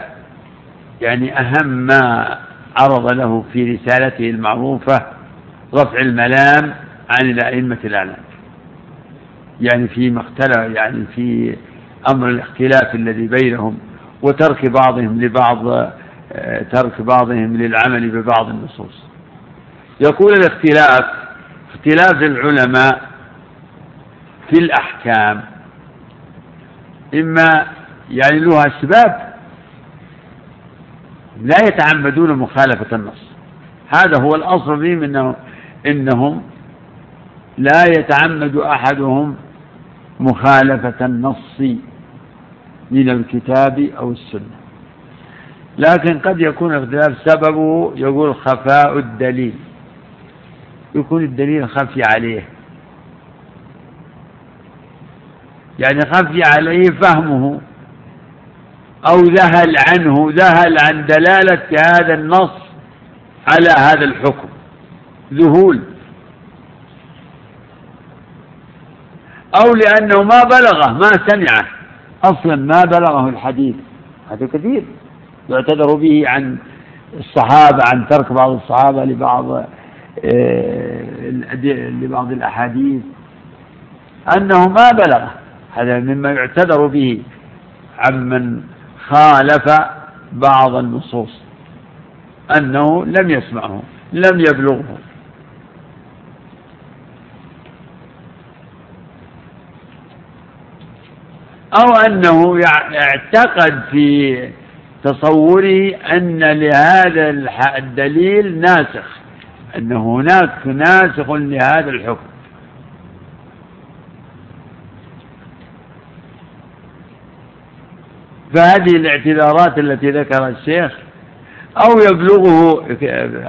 يعني أهم ما عرض له في رسالته المعروفة رفع الملام عن الأئمة الأعلام. يعني فيما اختلف يعني في أمر الاختلاف الذي بينهم وترك بعضهم لبعض ترك بعضهم للعمل ببعض النصوص. يقول الاختلاف اختلاف العلماء في الأحكام إما يعني له أسباب لا يتعمدون مخالفة النص. هذا هو الأصل فيهم إنه إنهم لا يتعمد أحدهم مخالفة النص من الكتاب أو السنة. لكن قد يكون الاختلاف سببه يقول خفاء الدليل. يكون الدليل خفي عليه. يعني خفي عليه فهمه أو ذهل عنه ذهل عن دلالة هذا النص على هذا الحكم. ذهول. أو لأنه ما بلغه ما سمعه. أصلا ما بلغه الحديث. هذا كثير. يعتذر به عن الصحابة عن ترك بعض الصحابة لبعض. لبعض الأحاديث أنه ما بلغ هذا مما يعتذر به عمن خالف بعض النصوص أنه لم يسمعه لم يبلغه. أو أنه يعتقد في تصوره أن لهذا الدليل ناسخ. أن هناك ناسخ لهذا الحكم. فهذه الاعتذارات التي ذكر الشيخ أو يبلغه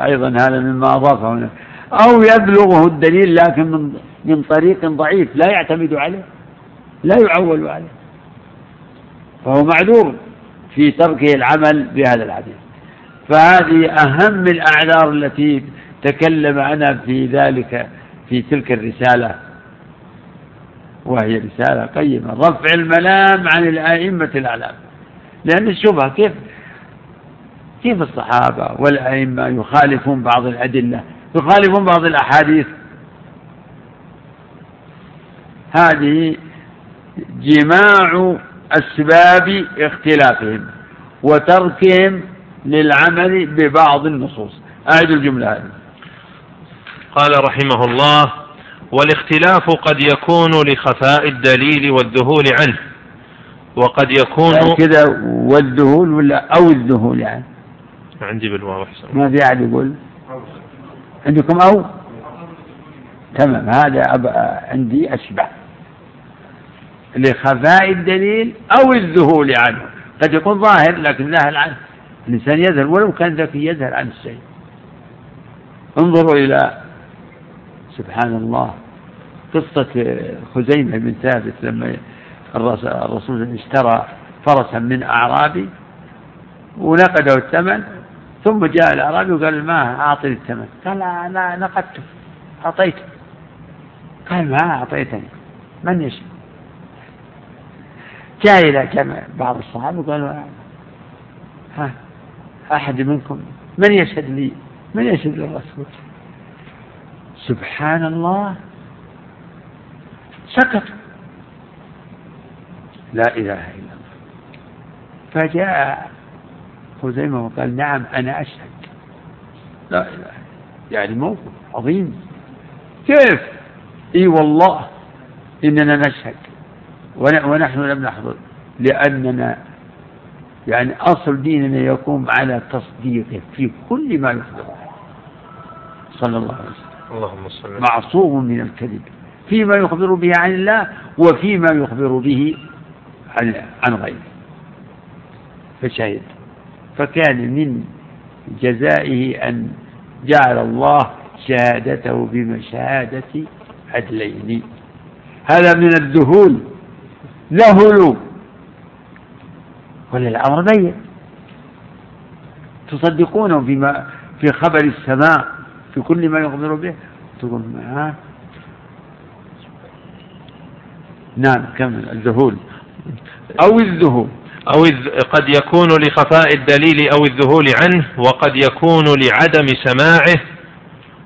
أيضا هذا مما أضافه هنا أو يبلغه الدليل لكن من من طريق ضعيف لا يعتمد عليه لا يعول عليه. فهو معذور في تركه العمل بهذا الحديث. فهذه أهم الأعذار التي تكلم عنها في ذلك في تلك الرسالة. وهي رسالة قيمة. رفع الملام عن الأئمة الأعلام. لأن الشبهة كيف؟ كيف الصحابة والأئمة يخالفون بعض الأدلة؟ يخالفون بعض الأحاديث. هذه جماع أسباب اختلافهم وتركهم للعمل ببعض النصوص. أعد الجملة هذه. قال رحمه الله والاختلاف قد يكون لخفاء الدليل والذهول عنه. وقد يكون كذا والذهول ولا أو الذهول يعني؟ عندي بالواو أحسن. ما في أحد يقول؟ عندكم أو؟ تمام هذا عندي أشبه. لخفاء الدليل أو الذهول عنه. قد يكون ظاهر لكن ذاهل عنه. الإنسان يذهل ولو كان ذكي يذهل عن الشيء. انظروا إلى سبحان الله. قصة خزيمة بن ثابت لما الرسول اشترى فرسا من أعرابي ونقده الثمن ثم جاء الأعرابي وقال ما أعطني الثمن؟ قال أنا نقدته أعطيته. قال ما أعطيتني؟ من يشهد جاء إلى جمع بعض الصحابة وقالوا ها أحد منكم من يشهد لي؟ من يشهد للرسول؟ سبحان الله. سكتوا لا إله إلا الله. فجاء خزيمة وقال نعم أنا أشهد. لا إله يعني موقف عظيم. كيف؟ إي والله إننا نشهد. ونحن لم نحضر. لأننا يعني أصل ديننا يقوم على تصديقه في كل ما يخبر صلى الله عليه وسلم. اللهم صل معصوم من الكذب. فيما يخبر به عن الله وفيما يخبر به عن عن غيره. فشهد. فكان من جزائه أن جعل الله شهادته بمشهادة عدلين. هذا من الذهول. ذهلوا وللأمر بين. تصدقونه فيما في خبر السماء. في كل ما يخبر به. تقول ها؟ نعم كمل. الذهول. أو الذهول. أو قد يكون لخفاء الدليل أو الذهول عنه وقد يكون لعدم سماعه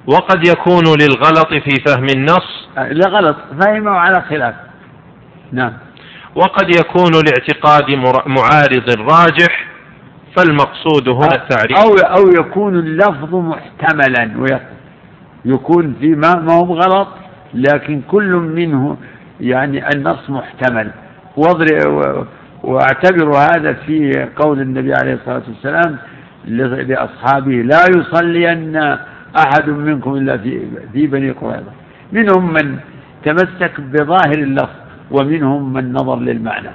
وقد يكون للغلط في فهم النص. لغلط. فهمه على خلاف. نعم. وقد يكون لاعتقاد معارض راجح. فالمقصود هنا التعريف أو أو يكون اللفظ محتملا يكون في ما ما هو غلط لكن كل منه يعني النص محتمل. واعتبروا هذا في قول النبي عليه الصلاة والسلام لأصحابه لا يصلين أحد منكم إلا في, في بني قريظة. منهم من تمسك بظاهر اللفظ ومنهم من نظر للمعنى.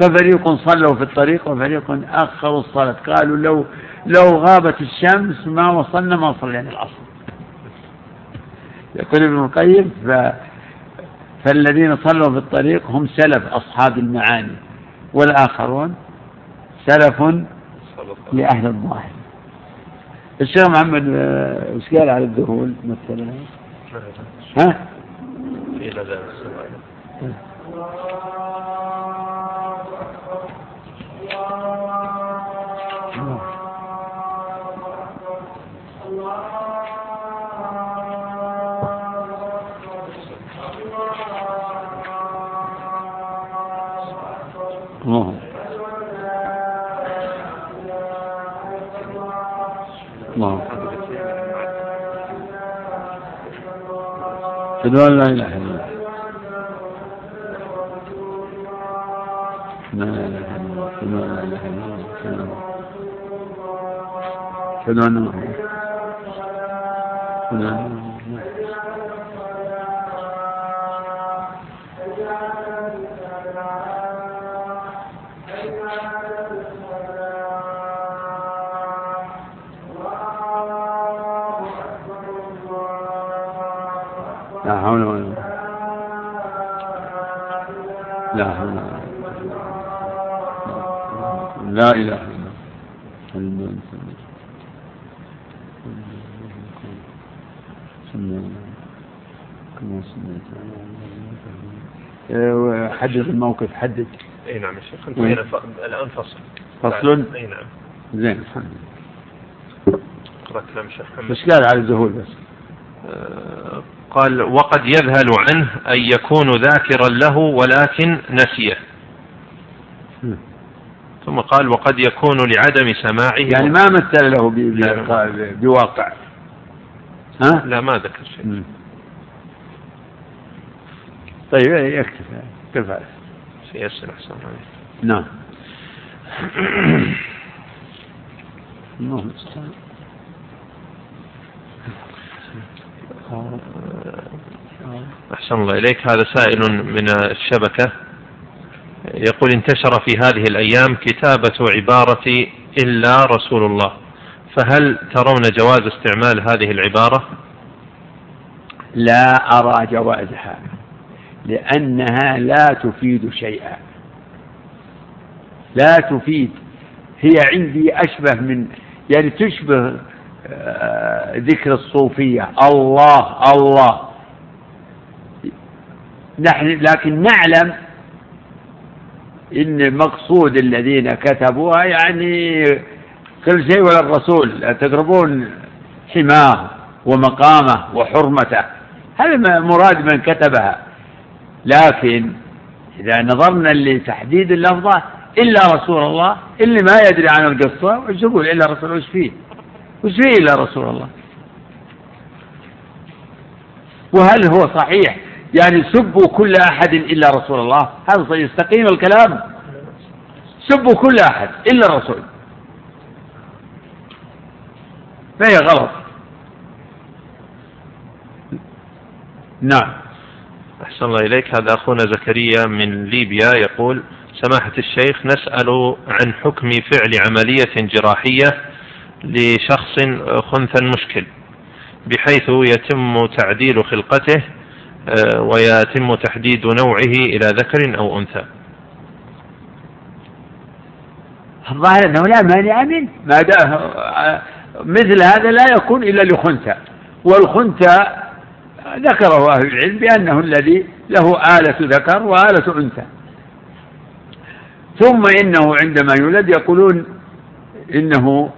ففريق صلوا في الطريق وفريق أخروا الصلاة. قالوا لو لو غابت الشمس ما وصلنا ما صلينا العصر. يقول ابن القيم ف فالذين صلوا في الطريق هم سلف أصحاب المعاني والآخرون سلف لأهل الظاهر. الشيخ محمد آه، وش قال على الذهول مثلا؟ ها؟ في أشهد أن لا إله إلا الله. لا إله إلا الله. لا إله إلا الله. أشهد أن محمدا أشهد أن لا لا إله إلا الله. حدد الموقف حدد إي نعم يا شيخ انتهينا الآن فصل. فصل؟ إي نعم. زين الحمد لله. اقرأ كلام الشيخ محمد قال على الذهول بس؟ آه، قال وقد يذهل عنه أن يكون ذاكرا له ولكن نسيه. ثم قال وقد يكون لعدم سماعه يعني ما مثل له بواقع. ها؟ لا ما ذكر شيء. طيب يكتفي كفاية سيسر أحسن عليك نعم. [CLEARS THROAT] أحسن الله إليك. هذا سائل من الشبكة. يقول انتشر في هذه الأيام كتابة عبارة إلا رسول الله. فهل ترون جواز استعمال هذه العبارة؟ لا أرى جوازها لأنها لا تفيد شيئا. لا تفيد. هي عندي أشبه من يعني تشبه آه، ذكر الصوفية. الله الله. نحن لكن نعلم إن مقصود الذين كتبوها يعني كل شيء ولا الرسول. تقربون حماه ومقامه وحرمته. هذا مراد من كتبها. لكن إذا نظرنا لتحديد اللفظة إلا رسول الله اللي ما يدري عن القصة وش يقول؟ إلا رسول وش فيه؟ وش فيه إلا رسول الله؟ وهل هو صحيح؟ يعني سبوا كل أحد إلا رسول الله. هذا يستقيم الكلام. سبوا كل أحد إلا الرسول. فهي غلط؟ نعم. أحسن الله إليك. هذا أخونا زكريا من ليبيا يقول سماحة الشيخ نسأل عن حكم فعل عملية جراحية لشخص خنثى مشكل بحيث يتم تعديل خلقته ويتم تحديد نوعه إلى ذكر أو أنثى. الظاهر أنه لا مانع منه ما مثل هذا لا يكون إلا لخنثى. والخنثى ذكره أهل العلم بأنه الذي له آلة ذكر وآلة أنثى. ثم إنه عندما يولد يقولون إنه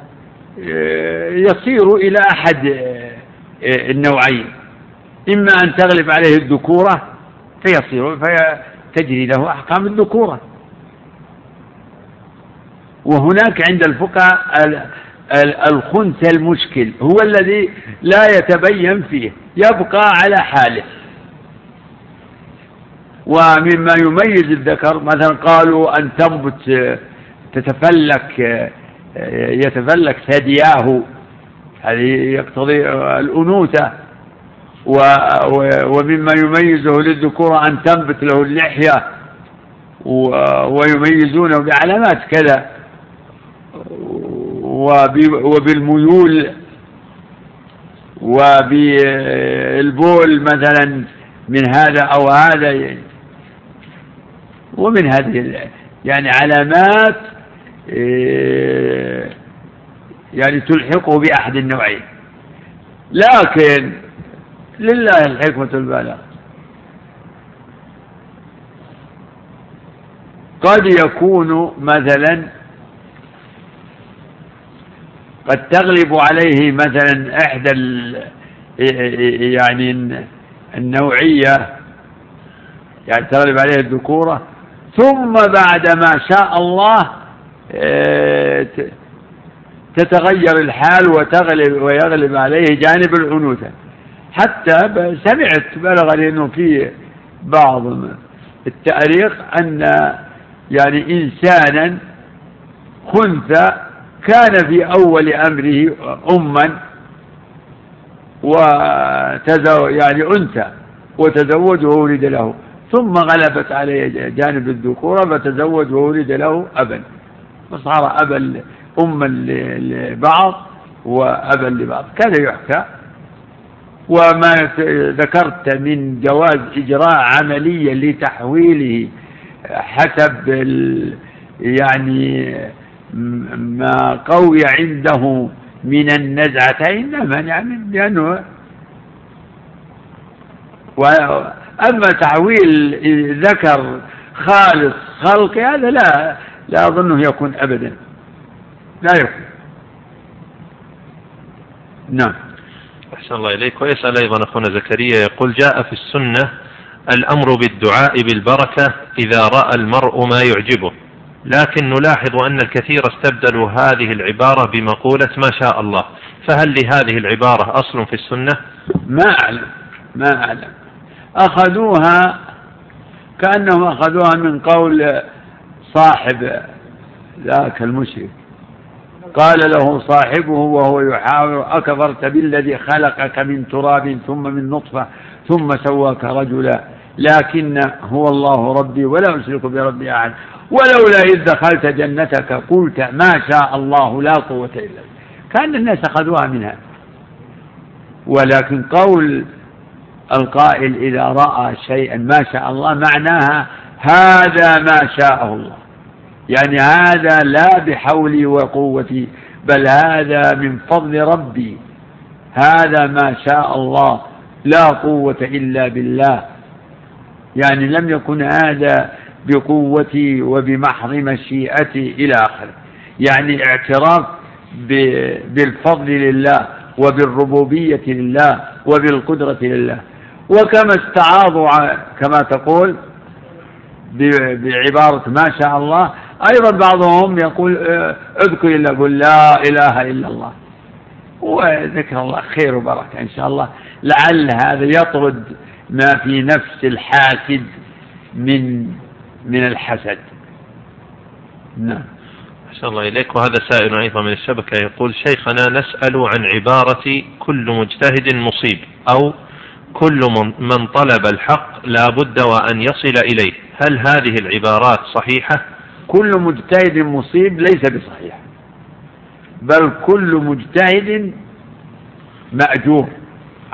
آه، يصير إلى أحد آه، آه، النوعين. إما أن تغلب عليه الذكورة فيصير فتجري له أحكام الذكورة. وهناك عند الفقهاء ال- ال- الخنث المشكل هو الذي لا يتبين فيه يبقى على حاله. ومما يميز الذكر مثلا قالوا أن تنبت تتفلك يتفلك ثدياه هذه يقتضي الأنوثة. ومما يميزه للذكورة أن تنبت له اللحية ويميزونه بعلامات كذا وب- وبالميول وبالبول مثلا من هذا أو هذا ومن هذه يعني علامات إيه، يعني تلحقه بأحد النوعين. لكن لله الحكمة البالغة قد يكون مثلا قد تغلب عليه مثلا إحدى يعني النوعية يعني تغلب عليه الذكورة ثم بعد ما شاء الله آه، تتغير الحال وتغلب ويغلب عليه جانب الأنوثة حتى سمعت بلغني انه في بعض التأريخ أن يعني إنسانا خنثى كان في أول أمره أما وتزو يعني أنثى وتزوج وولد له. ثم غلبت عليه جانب الذكورة فتزوج وولد له أبا. فصار أبا أما لبعض وأبا لبعض. كذا يحكى. وما ذكرت من جواز إجراء عملية لتحويله حسب يعني ما قوي عنده من النزعتين لا مانع منه لأنه وأما تحويل ذكر خالص خلق هذا لا لا أظنه يكون أبدا. لا يكون. نعم. أحسن الله إليك. ويسأل أيضا أخونا زكريا يقول جاء في السنة الأمر بالدعاء بالبركة إذا رأى المرء ما يعجبه. لكن نلاحظ أن الكثير استبدلوا هذه العبارة بمقولة ما شاء الله. فهل لهذه العبارة أصل في السنة؟ ما أعلم ما أعلم. أخذوها كأنهم أخذوها من قول صاحب ذاك المشرك. قال له صاحبه وهو يحاور أكفرت بالذي خلقك من تراب ثم من نطفة ثم سواك رجلا. لكن هو الله ربي ولا أشرك بربي أحد. ولولا إذ دخلت جنتك قلت ما شاء الله لا قوة إلا بالله. كان الناس أخذوها منها. ولكن قول القائل إذا رأى شيئا ما شاء الله معناها هذا ما شاءه الله. يعني هذا لا بحولي وقوتي بل هذا من فضل ربي. هذا ما شاء الله لا قوة إلا بالله. يعني لم يكن هذا بقوتي وبمحض مشيئتي إلى آخره يعني اعتراف بالفضل لله وبالربوبية لله وبالقدرة لله. وكما استعاضوا كما تقول بعبارة ما شاء الله أيضا بعضهم يقول آه، اذكر إلا قل لا إله إلا الله. وذكر الله خير وبركة إن شاء الله. لعل هذا يطرد ما في نفس الحاسد من من الحسد. نعم. أحسن الله إليك. وهذا سائل أيضا من الشبكة يقول شيخنا نسأل عن عبارة كل مجتهد مصيب أو كل من طلب الحق لا بد وأن يصل إليه. هل هذه العبارات صحيحة؟ كل مجتهد مصيب ليس بصحيح. بل كل مجتهد مأجور.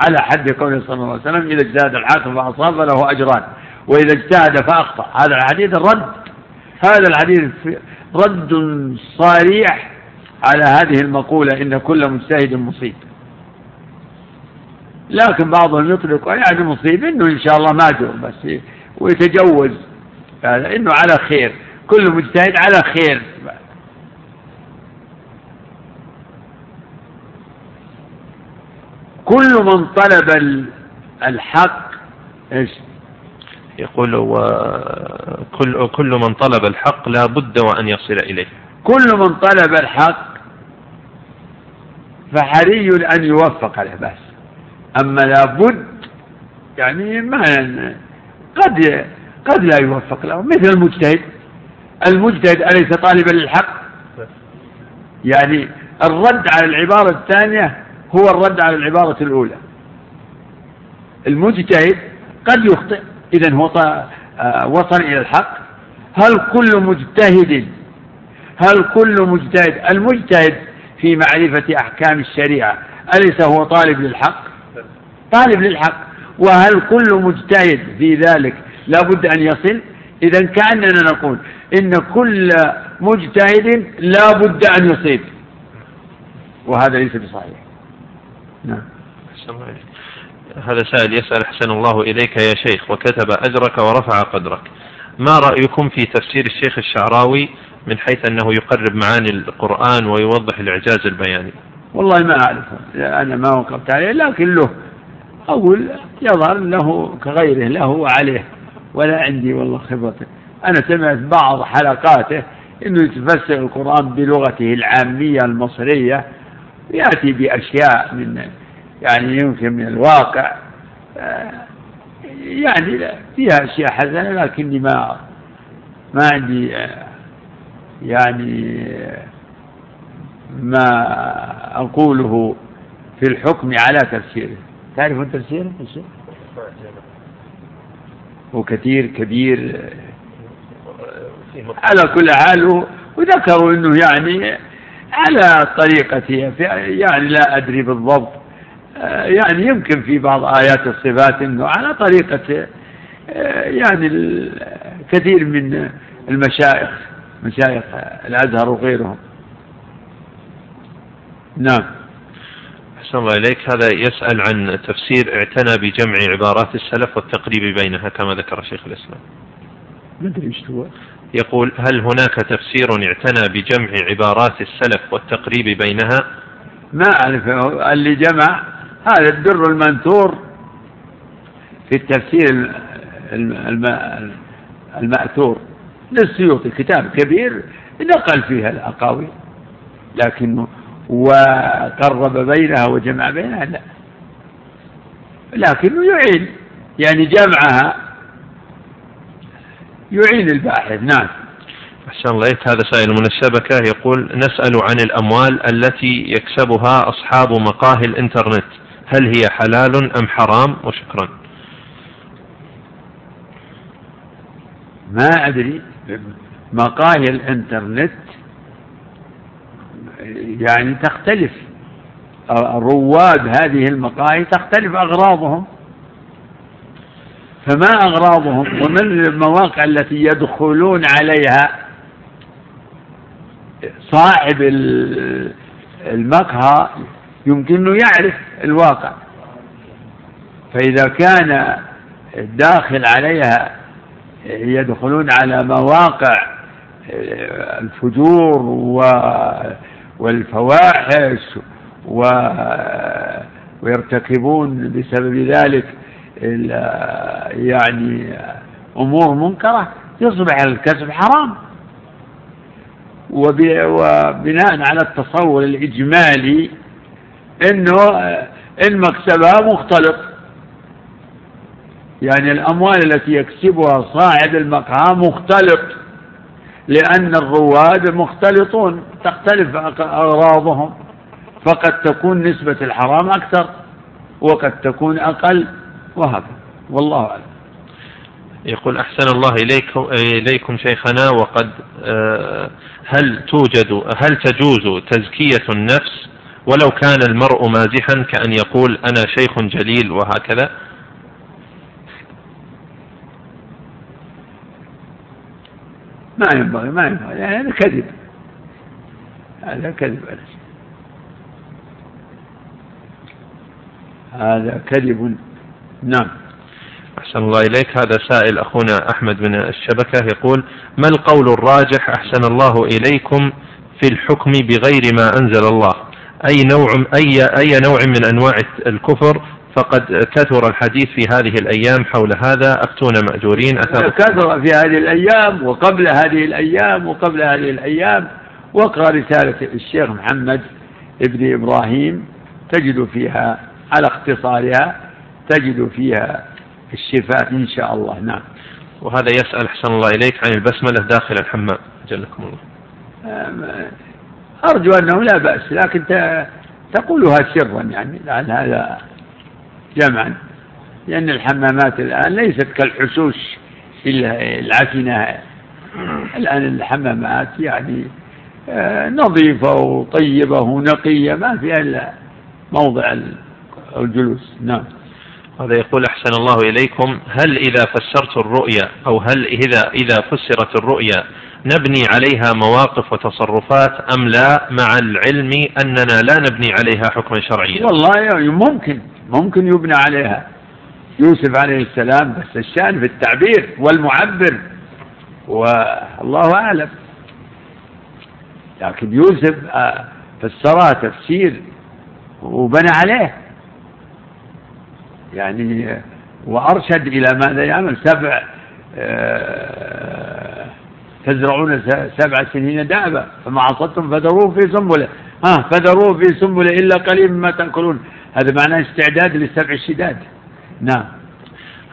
على حد قوله صلى الله عليه وسلم إذا اجتهد الحاكم فأصاب فله أجران وإذا اجتهد فأخطأ. هذا الحديث الرد هذا الحديث رد صريح على هذه المقولة إن كل مجتهد مصيب. لكن بعضهم يطلق يعني مصيب إنه إن شاء الله ماجور بس ويتجوز هذا إنه على خير. كل مجتهد على خير. كل من طلب الحق إيش؟ يقول كل كل من طلب الحق لا بد وأن يصل إليه. كل من طلب الحق فحري أن يوفق له بس. أما لابد يعني ما قد قد لا يوفق له مثل المجتهد. المجتهد أليس طالبا للحق؟ يعني الرد على العبارة الثانية هو الرد على العبارة الأولى. المجتهد قد يخطئ إذا هو آه، وصل إلى الحق. هل كل مجتهد؟ هل كل مجتهد؟ المجتهد في معرفة أحكام الشريعة أليس هو طالب للحق؟ طالب للحق. وهل كل مجتهد في ذلك لا بد أن يصل؟ إذا كأننا نقول إن كل مجتهد لا بد أن يصيب. وهذا ليس بصحيح. نعم. هذا سائل يسأل أحسن الله إليك يا شيخ وكتب أجرك ورفع قدرك. ما رأيكم في تفسير الشيخ الشعراوي من حيث أنه يقرب معاني القرآن ويوضح الإعجاز البياني؟ والله ما أعرف أنا ما وقفت عليه لكن له أقول يظهر له كغيره له وعليه. ولا عندي والله خبرته أنا سمعت بعض حلقاته أنه يتفسر القرآن بلغته العامية المصرية يأتي بأشياء من يعني يمكن من الواقع آه، يعني فيها أشياء حسنة لكني ما ما عندي آه، يعني ما أقوله في الحكم على تفسيره. تعرفون تفسيره؟ وكثير كبير على كل حال وذكروا إنه يعني على طريقة يعني لا أدري بالضبط يعني يمكن في بعض آيات الصفات إنه على طريقة يعني كثير من المشايخ مشايخ الأزهر وغيرهم. نعم. أحسن الله إليك. هذا يسأل عن تفسير اعتنى بجمع عبارات السلف والتقريب بينها كما ذكر شيخ الإسلام. ما أدري إيش هو. يقول هل هناك تفسير اعتنى بجمع عبارات السلف والتقريب بينها؟ ما أعرف. اللي جمع هذا الدر المنثور في التفسير المأثور. للسيوطي كتاب كبير نقل فيها الأقاويل لكنه وقرب بينها وجمع بينها لا. لكنه يعين يعني جمعها يعين الباحث نعم. أحسن الله هذا سائل من الشبكة يقول نسأل عن الأموال التي يكسبها أصحاب مقاهي الإنترنت. هل هي حلال أم حرام؟ وشكرا. ما أدري. مقاهي الإنترنت يعني تختلف. رواد هذه المقاهي تختلف أغراضهم. فما أغراضهم؟ ومن المواقع التي يدخلون عليها صاحب المقهى يمكن أنه يعرف الواقع. فإذا كان الداخل عليها يدخلون على مواقع الفجور والفواحش ويرتكبون بسبب ذلك يعني أمور منكرة يصبح الكسب حرام. وبناء على التصور الإجمالي أنه إن مكسبها مختلط. يعني الأموال التي يكسبها صاحب المقهى مختلط. لأن الرواد مختلطون تختلف أغراضهم. فقد تكون نسبة الحرام أكثر وقد تكون أقل وهكذا. والله أعلم. يقول أحسن الله إليكم, إليكم شيخنا وقد آه، هل توجد هل تجوز تزكية النفس؟ ولو كان المرء مازحا كأن يقول أنا شيخ جليل وهكذا. ما ينبغي ما ينبغي. يعني هذا كذب. هذا كذب هذا كذب. نعم. أحسن الله إليك. هذا سائل أخونا أحمد من الشبكة يقول ما القول الراجح أحسن الله إليكم في الحكم بغير ما أنزل الله؟ أي نوع أي أي نوع من أنواع الكفر فقد كثر الحديث في هذه الأيام حول هذا. أفتونا مأجورين كثر في هذه الأيام وقبل هذه الأيام وقبل هذه الأيام. واقرأ رسالة الشيخ محمد ابن إبراهيم. تجد فيها على اختصارها تجد فيها الشفاء إن شاء الله. نعم. وهذا يسأل أحسن الله إليك عن البسملة داخل الحمام. جلكم الله. أرجو أنه لا بأس لكن تقولها سرا يعني لعل هذا جمعا لأن الحمامات الآن ليست كالحشوش العفنة. الآن الحمامات يعني آه، نظيفة وطيبة ونقية ما فيها إلا موضع الجلوس. نعم. هذا يقول أحسن الله إليكم هل إذا فسرت الرؤيا أو هل إذا إذا فسرت الرؤيا نبني عليها مواقف وتصرفات أم لا مع العلم أننا لا نبني عليها حكما شرعيا؟ والله ممكن. ممكن يبنى عليها. يوسف عليه السلام بس الشأن في التعبير والمعبر. والله أعلم. لكن يوسف آه، فسرها تفسير وبنى عليه. يعني وأرشد إلى ماذا يعمل؟ سبع آه، تزرعون سبع سنين دابا فما عصدتم فذروه في سنبلة. ها فذروه في سنبلة إلا قليل مما تأكلون. هذا معناه استعداد للسبع الشداد نعم.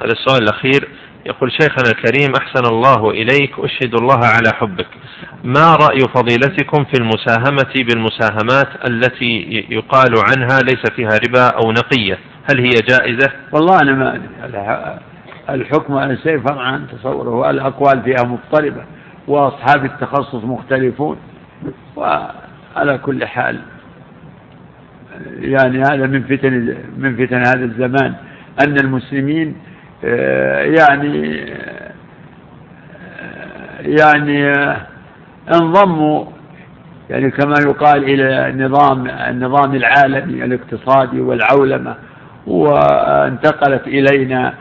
هذا السؤال الأخير. يقول شيخنا الكريم أحسن الله إليك أشهد الله على حبك. ما رأي فضيلتكم في المساهمة بالمساهمات التي يقال عنها ليس فيها ربا أو نقية؟ هل هي جائزة؟ والله أنا ما أدري. الحكم على شيء فرع عن تصوره. والأقوال فيها مضطربة وأصحاب التخصص مختلفون وعلى كل حال يعني هذا من فتن من فتن هذا الزمان. أن المسلمين آه، يعني آه، يعني آه، انضموا يعني كما يقال إلى نظام النظام العالمي الاقتصادي والعولمة وانتقلت إلينا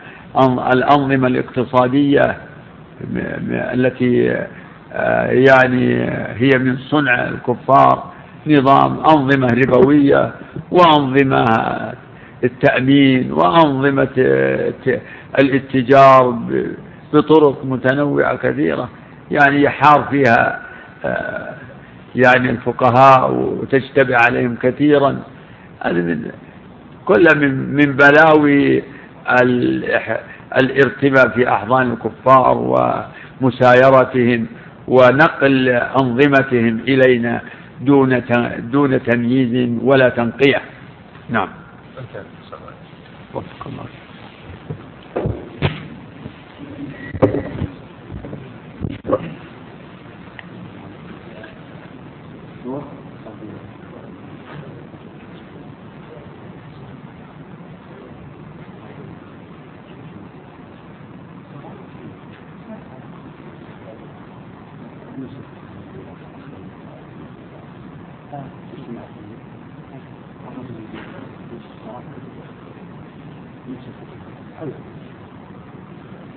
الأنظمة الاقتصادية التي يعني هي من صنع الكفار نظام أنظمة ربوية وأنظمة التأمين وأنظمة الاتجار بطرق متنوعة كثيرة. يعني يحار فيها آه، يعني الفقهاء وتجتمع عليهم كثيرا. من كل من من بلاوي الارتباء في أحضان الكفار ومسايرتهم ونقل أنظمتهم إلينا. دون دون تمييز ولا تنقية. نعم. وفق الله.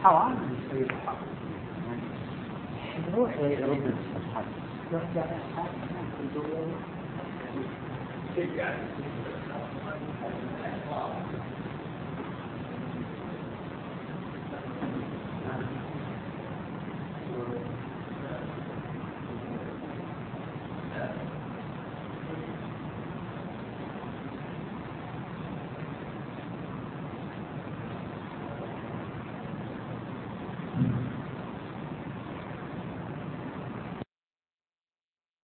حرام يروح يرد الصفحات